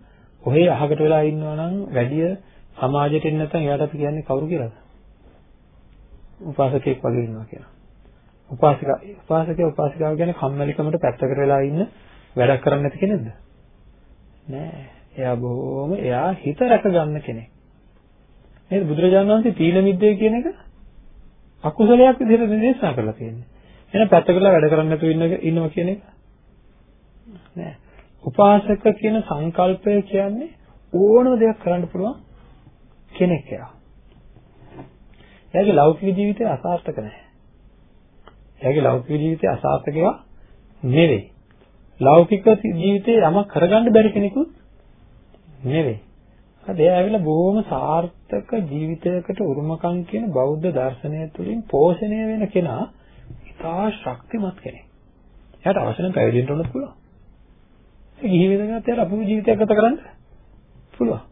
ඔහේ අහකට වෙලා ඉන්නවා නම් වැඩිය සමාජයට එන්නේ නැත්නම් එයාට අපි කියන්නේ කවුරු කියලාද? උපාසකෙක් වගේ ඉන්නවා කියලා. උපාසිකා උපාසකයා උපාසිකාව කියන්නේ කම්මැලිකමට පැත්තකට වෙලා ඉන්න වැඩක් කරන්නේ නැති කෙනෙක්ද? නෑ. එයා බොහොම එයා හිත රැක ගන්න කෙනෙක්. නේද? බුදුරජාණන් වහන්සේ තීන මිද්දේ කියන එක අකුසලයක් විදිහට දේශනා කරලා තියෙන්නේ. එහෙනම් පැත්තකට වැඩ කරන්නේ නැතුව ඉන්න ඉන්නවා කියන එක නෑ. උපාසක කියන සංකල්පය කියන්නේ ඕනම දෙයක් කරන්න පුළුවන් කෙනෙක් එයා. එයාගේ ලෞකික ජීවිතය අසාර්ථක නැහැ. එයාගේ ලෞකික ජීවිතය අසාර්ථක ඒවා නෙවෙයි. ලෞකික ජීවිතේ යමක් කරගන්න බැරි කෙනෙකුත් නෙවෙයි. හරි එයා ඇවිල්ලා බොහොම සාර්ථක ජීවිතයකට උරුමකම් කියන බෞද්ධ දර්ශනය තුළින් පෝෂණය වෙන කෙනා ඉතා ශක්තිමත් කෙනෙක්. එයාට අවශ්‍ය නම් පැවිදෙන්න උනත් පුළුවන්. ඒ ගිහි වෙනකත් එයාට අපූර්ව ජීවිතයක් ගත කරන්න පුළුවන්.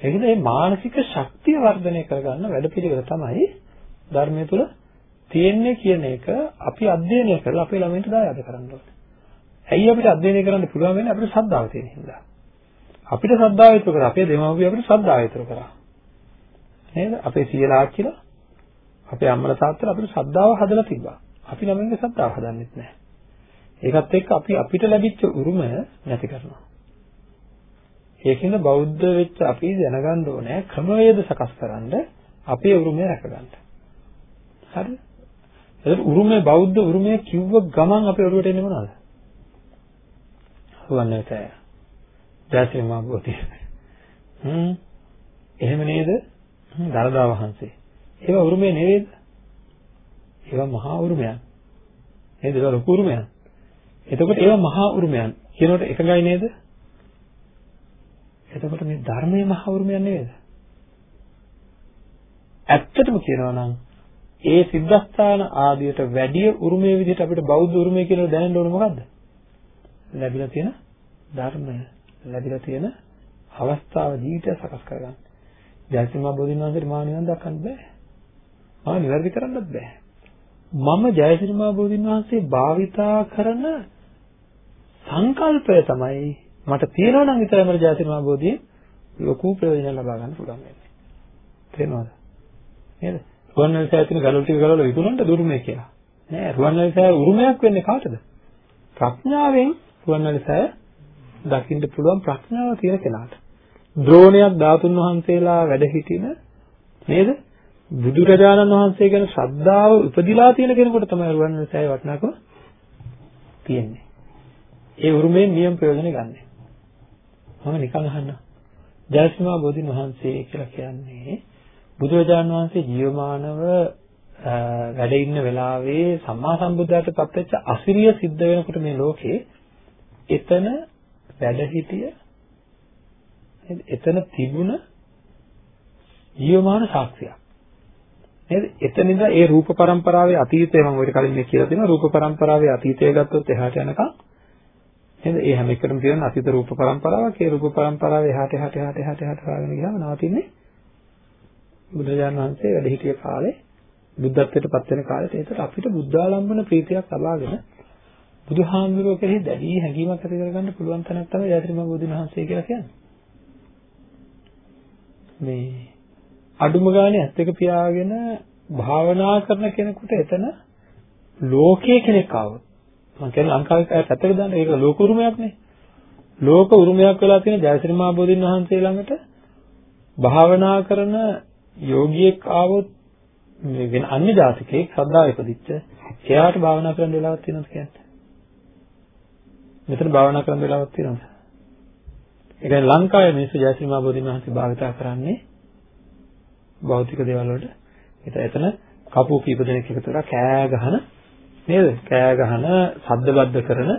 ඒකද මේ මානසික ශක්තිය වර්ධනය කරගන්න වැඩපිළිවෙල තමයි ධර්මයේ තුල තියෙන්නේ කියන එක අපි අධ්‍යයනය කරලා අපේ ළමයින්ට දායාද කරන්න ඕනේ. ඇයි අපිට අධ්‍යයනය කරන්න පුළුවන් වෙන්නේ අපිට ශ්‍රද්ධාව තියෙන හින්දා. අපිට ශ්‍රද්ධාව ඉතුරු කරා. අපේ දෙමව්පියෝ අපිට ශ්‍රද්ධාව ඉතුරු කරා. නේද? අපේ සීලා ආච්චිලා අපේ අම්මලා තාත්තලා අපිට ශ්‍රද්ධාව හදලා තිබ්බා. අපි ළමයින්ගේ ශ්‍රද්ධාව හදන්නෙත් නැහැ. ඒකත් එක්ක අපි අපිට ලැබිච්ච උරුමය නැති කරනවා. ඒකින්ද බෞද්ධ වෙච්ච අපි දැනගන්න ඕනේ ක්‍රමවේද සකස් කරන්න අපේ උරුමය රැකගන්න. හරිද? එතකොට උරුමය බෞද්ධ උරුමය කිව්ව ගමන් අපේ ඔළුවට එන්නේ මොනවද? හුවන්නේතය. ජයසිංහ බෝධිය. හ්ම්. එහෙම නේද? දරදා වහන්සේ. ඒවා උරුමය නෙවෙයිද? ඒවා මහා උරුමයන්. නේද? ඒවා ලොකු උරුමයන්. එතකොට ඒවා මහා උරුමයන් කියනකොට එකගයි නේද? එතකොට මේ ධර්මයේ මහා උරුමයන් නේද? ඇත්තටම කියනවා නම් ඒ සිද්ධාස්ථාන ආදියට වැඩි උරුමයේ විදිහට අපිට බෞද්ධ උරුමය කියලා දැනෙන්න ඕන මොකද්ද? ලැබිලා තියෙන ධර්මය ලැබිලා තියෙන අවස්ථාව ජීවිතය සකස් කරගන්න. ජයසිංහ බෝධින් වහන්සේට මා නිවන් දක්වන්න බෑ. මා නිවැරදි කරන්නත් බෑ. මම ජයසිංහ බෝධින් වහන්සේ භාවිතා කරන සංකල්පය තමයි මට තියෙනවා නම් විතරයි මට ජයසිංහ බෝධියෙන් ලොකු ප්‍රයෝජන ලබා ගන්න පුළුවන් වෙන්නේ. තේරෙනවද? නේද? රුවන්වැලි සෑය තියෙන ගලවල ටික ගලවල විකුණන්න දුරුමේ කියලා. නෑ රුවන්වැලි සෑය උරුමයක් වෙන්නේ කාටද? ප්‍රඥාවෙන් රුවන්වැලි සෑය දකින්න පුළුවන් ප්‍රඥාව තියෙන කෙනාට. ද්‍රෝණයක් ධාතුන් වහන්සේලා වැඩ සිටින නේද? බුදුරජාණන් වහන්සේ ගැන ශ්‍රද්ධාව උපදිලා තියෙන කෙනෙකුට තමයි රුවන්වැලි සෑය වටිනාකම තියෙන්නේ. ඒ උරුමයෙන් නියම ප්‍රයෝජන ගන්න. මම නිකන් අහන්න. ජයසීමා බෝධින් වහන්සේ කියලා කියන්නේ බුදුරජාණන් වහන්සේ ජීවමානව වැඩ ඉන්න වෙලාවේ සම්මා සම්බුද්ධත්වයට පත්වෙච්ච අසිරිය සිද්ධ වෙනකොට මේ ලෝකේ එතන වැඩ හිටිය එතන තිබුණ ජීවමාන සාක්ෂියක් නේද එතනින්ද ඒ රූප પરම්පරාවේ අතීතය මම ඔය කලින් මේ කියලා දෙනවා රූප પરම්පරාවේ අතීතය ගත්තොත් එහාට යනකම් නේද? ඒ හැම එකටම තියෙන අතීත රූප પરම්පරාවක්, ඒ රූප પરම්පරාව එහාට එහාට එහාට එහාට එහාට හොයාගෙන ගියාම නවතින්නේ බුදුරජාණන් වහන්සේ වැඩ සිටිය කාලේ බුද්ධත්වයට පත් වෙන කාලෙට ඒතර අපිට බුද්ධාලම්බන ප්‍රීතියක් ලබාගෙන බුදුහාමුදුරුවෝ කෙරෙහි දැඩි හැඟීමක් ඇති කරගන්න පුළුවන් තැනක් තමයි යතිරිම බුදුන් වහන්සේ කියලා කියන්නේ. මේ අඩුම ගානේ ඇත්ත එක පියාගෙන භාවනා කරන කෙනෙකුට එතන ලෝකයේ කෙනෙක් ආවොත් මම කියන්නේ ලංකාවේ පැත්තට දාන්න ඒක ලෝක උරුමයක් නේ. ලෝක උරුමයක් වෙලා තියෙන ජයශ්‍රීමා බෝධින් වහන්සේ ළඟට භාවනා කරන යෝගියෙක් ආවොත් මේ වෙන අන්‍ය ජාතිකයෙක් ශ්‍රද්ධාව ඉපදිච්ච එයාට භාවනා කරන්න වෙලාවක් තියෙනවද කියන්නේ? මෙතන භාවනා කරන්න වෙලාවක් තියෙනවද? ඒ කියන්නේ ලංකාවේ මිනිස්සු ජයශ්‍රීමා බෝධින් වහන්සේ භාවිතා කරන්නේ භෞතික දේවල් වලට. එතන කපුව කීප දෙනෙක් එකතු වෙලා කෑ ගහන නේද? කෑ ගහන, ශබ්දබද්ධ කරන,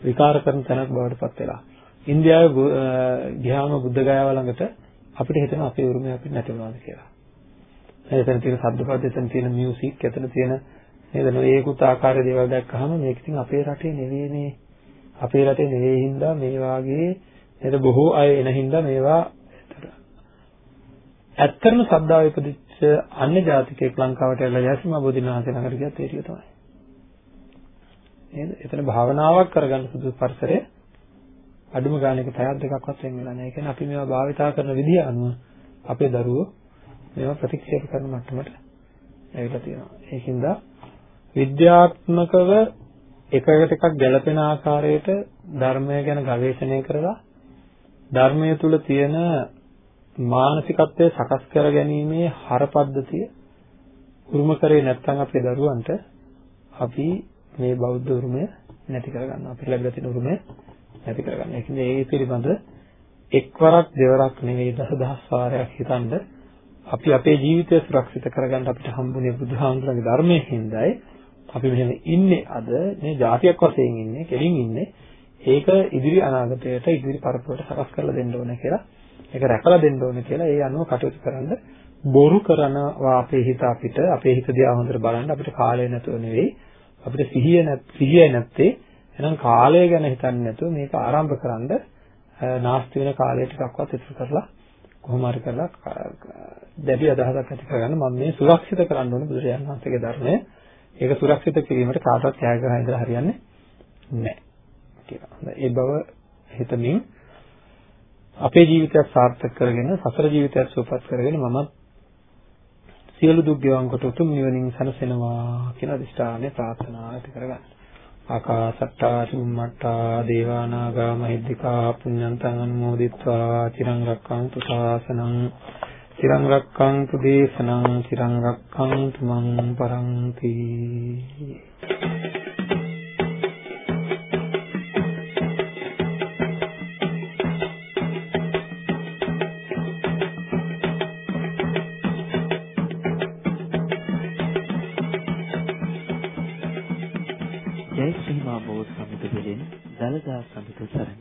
විකාර කරන තැනක් බවට පත් වෙලා. ඉන්දියාවේ ගියාම බුද්ධ ගයාව ළඟට අපිට හිතෙනවා අපේ උරුමය අපිට නැති වුණාද කියලා. එතන තියෙන ශබ්දපද එතන තියෙන මියුසික් එතන තියෙන නේද නොයේකුත් ආකාරයේ දේවල් දැක්කහම මේක ඉතින් අපේ රටේ නෙවෙයිනේ. අපේ රටේ නෙවෙයි හින්දා මේ වාගේ නේද බොහෝ අය එන හින්දා මේවා ඇත්තටම ශ්‍රද්ධාව ඉපදිච්ච අන්‍ය ජාතිකයෙක් ලංකාවට ඇවිල්ලා යසිමා බෝධින් වහන්සේ ළඟට ගියත් ඒ ටික තමයි. නේද? එතන භාවනාවක් කරගන්න සුදුසු පරිසරය අඩුම ගානක පැයක් දෙකක්වත් වෙන් වෙලා නැහැ. ඒ කියන්නේ අපි මේවා භාවිතා කරන විදිය අනුව අපේ දරුවෝ මේවා ප්‍රතික්ෂේප කරන මට්ටමට ඇවිල්ලා තියෙනවා. ඒකින්ද විද්‍යාත්මකව එකකට එකක් ගැළපෙන ආකාරයට ධර්මය ගැන ගවේෂණය කරලා ධර්මය තුල තියෙන මානසිකත්වය සකස් කර ගැනීමේ හරපද්ධතිය උරුම කරේ නැත්නම් අපේ දරුවන්ට අපි මේ බෞද්ධ උරුමය නැති කරගන්නවා. අපිට ලැබිලා තියෙන උරුමය නැති කරගන්න. ඒ කියන්නේ ඒ පිළිබඳ එක්වරක් දෙවරක් නෙවෙයි දසදහස් වාරයක් හිතනද අපි අපේ ජීවිතය සුරක්ෂිත කරගන්න අපිට හම්බුනේ බුදුහාමුදුරන්ගේ ධර්මයේ හිඳයි අපි මෙහෙම ඉන්නේ අද මේ જાතියක් වශයෙන් ඉන්නේ කෙලින් ඉන්නේ ඒක ඉදිරි අනාගතයට ඉදිරි පරපුරට සකස් කරලා දෙන්න ඕනේ කියලා ඒක රැකලා දෙන්න ඕනේ කියලා ඒ අනුව කටයුතු කරන්න බොරු කරනවා අපේ හිත අපිට අපේ හිත දිහා හොඳට බලන්න අපිට කාලය නැතුව නෙවෙයි අපිට සිහිය නැත් සිහිය නැත්තේ එහෙනම් කාලය ගැන හිතන්නේ නැතුව මේක ආරම්භ කරන්න නාස්ති වෙන කාලය ටිකක්වත් ඉතුරු කරලා කොහොම හරි කරලා දැඩි අදහසක් ඇති කරගන්න මම මේ සුරක්ෂිත කරන්න ඕනේ බුදුරජාණන් වහන්සේගේ ධර්මය. ඒක සුරක්ෂිත කිරීමට කාටවත් ත්‍යාග කරලා ඉඳලා හරියන්නේ නැහැ කියලා. ඒ බව හිතමින් අපේ ජීවිතයක් සාර්ථක කරගෙන සසර ජීවිතයක් සුවපත් කරගෙන මමත් සියලු දුක් ගෙවන් කොට උතුම් නිවනින් සැනසෙනවා කියන අදිෂ්ඨානය ප්‍රාර්ථනා ඇති කරගන්න. ආකාසට්ටා චුම්මට්ටා දේවා නාග මහිද්దికා පුඤ්ඤන්තං අනුමෝදිත්වා චිරං රක්ඛන්තු ශාසනං චිරං රක්ඛන්තු දේශනං චිරං රක්ඛන්තු මං පරන්ති ජය ශ්‍රී මා බෝධ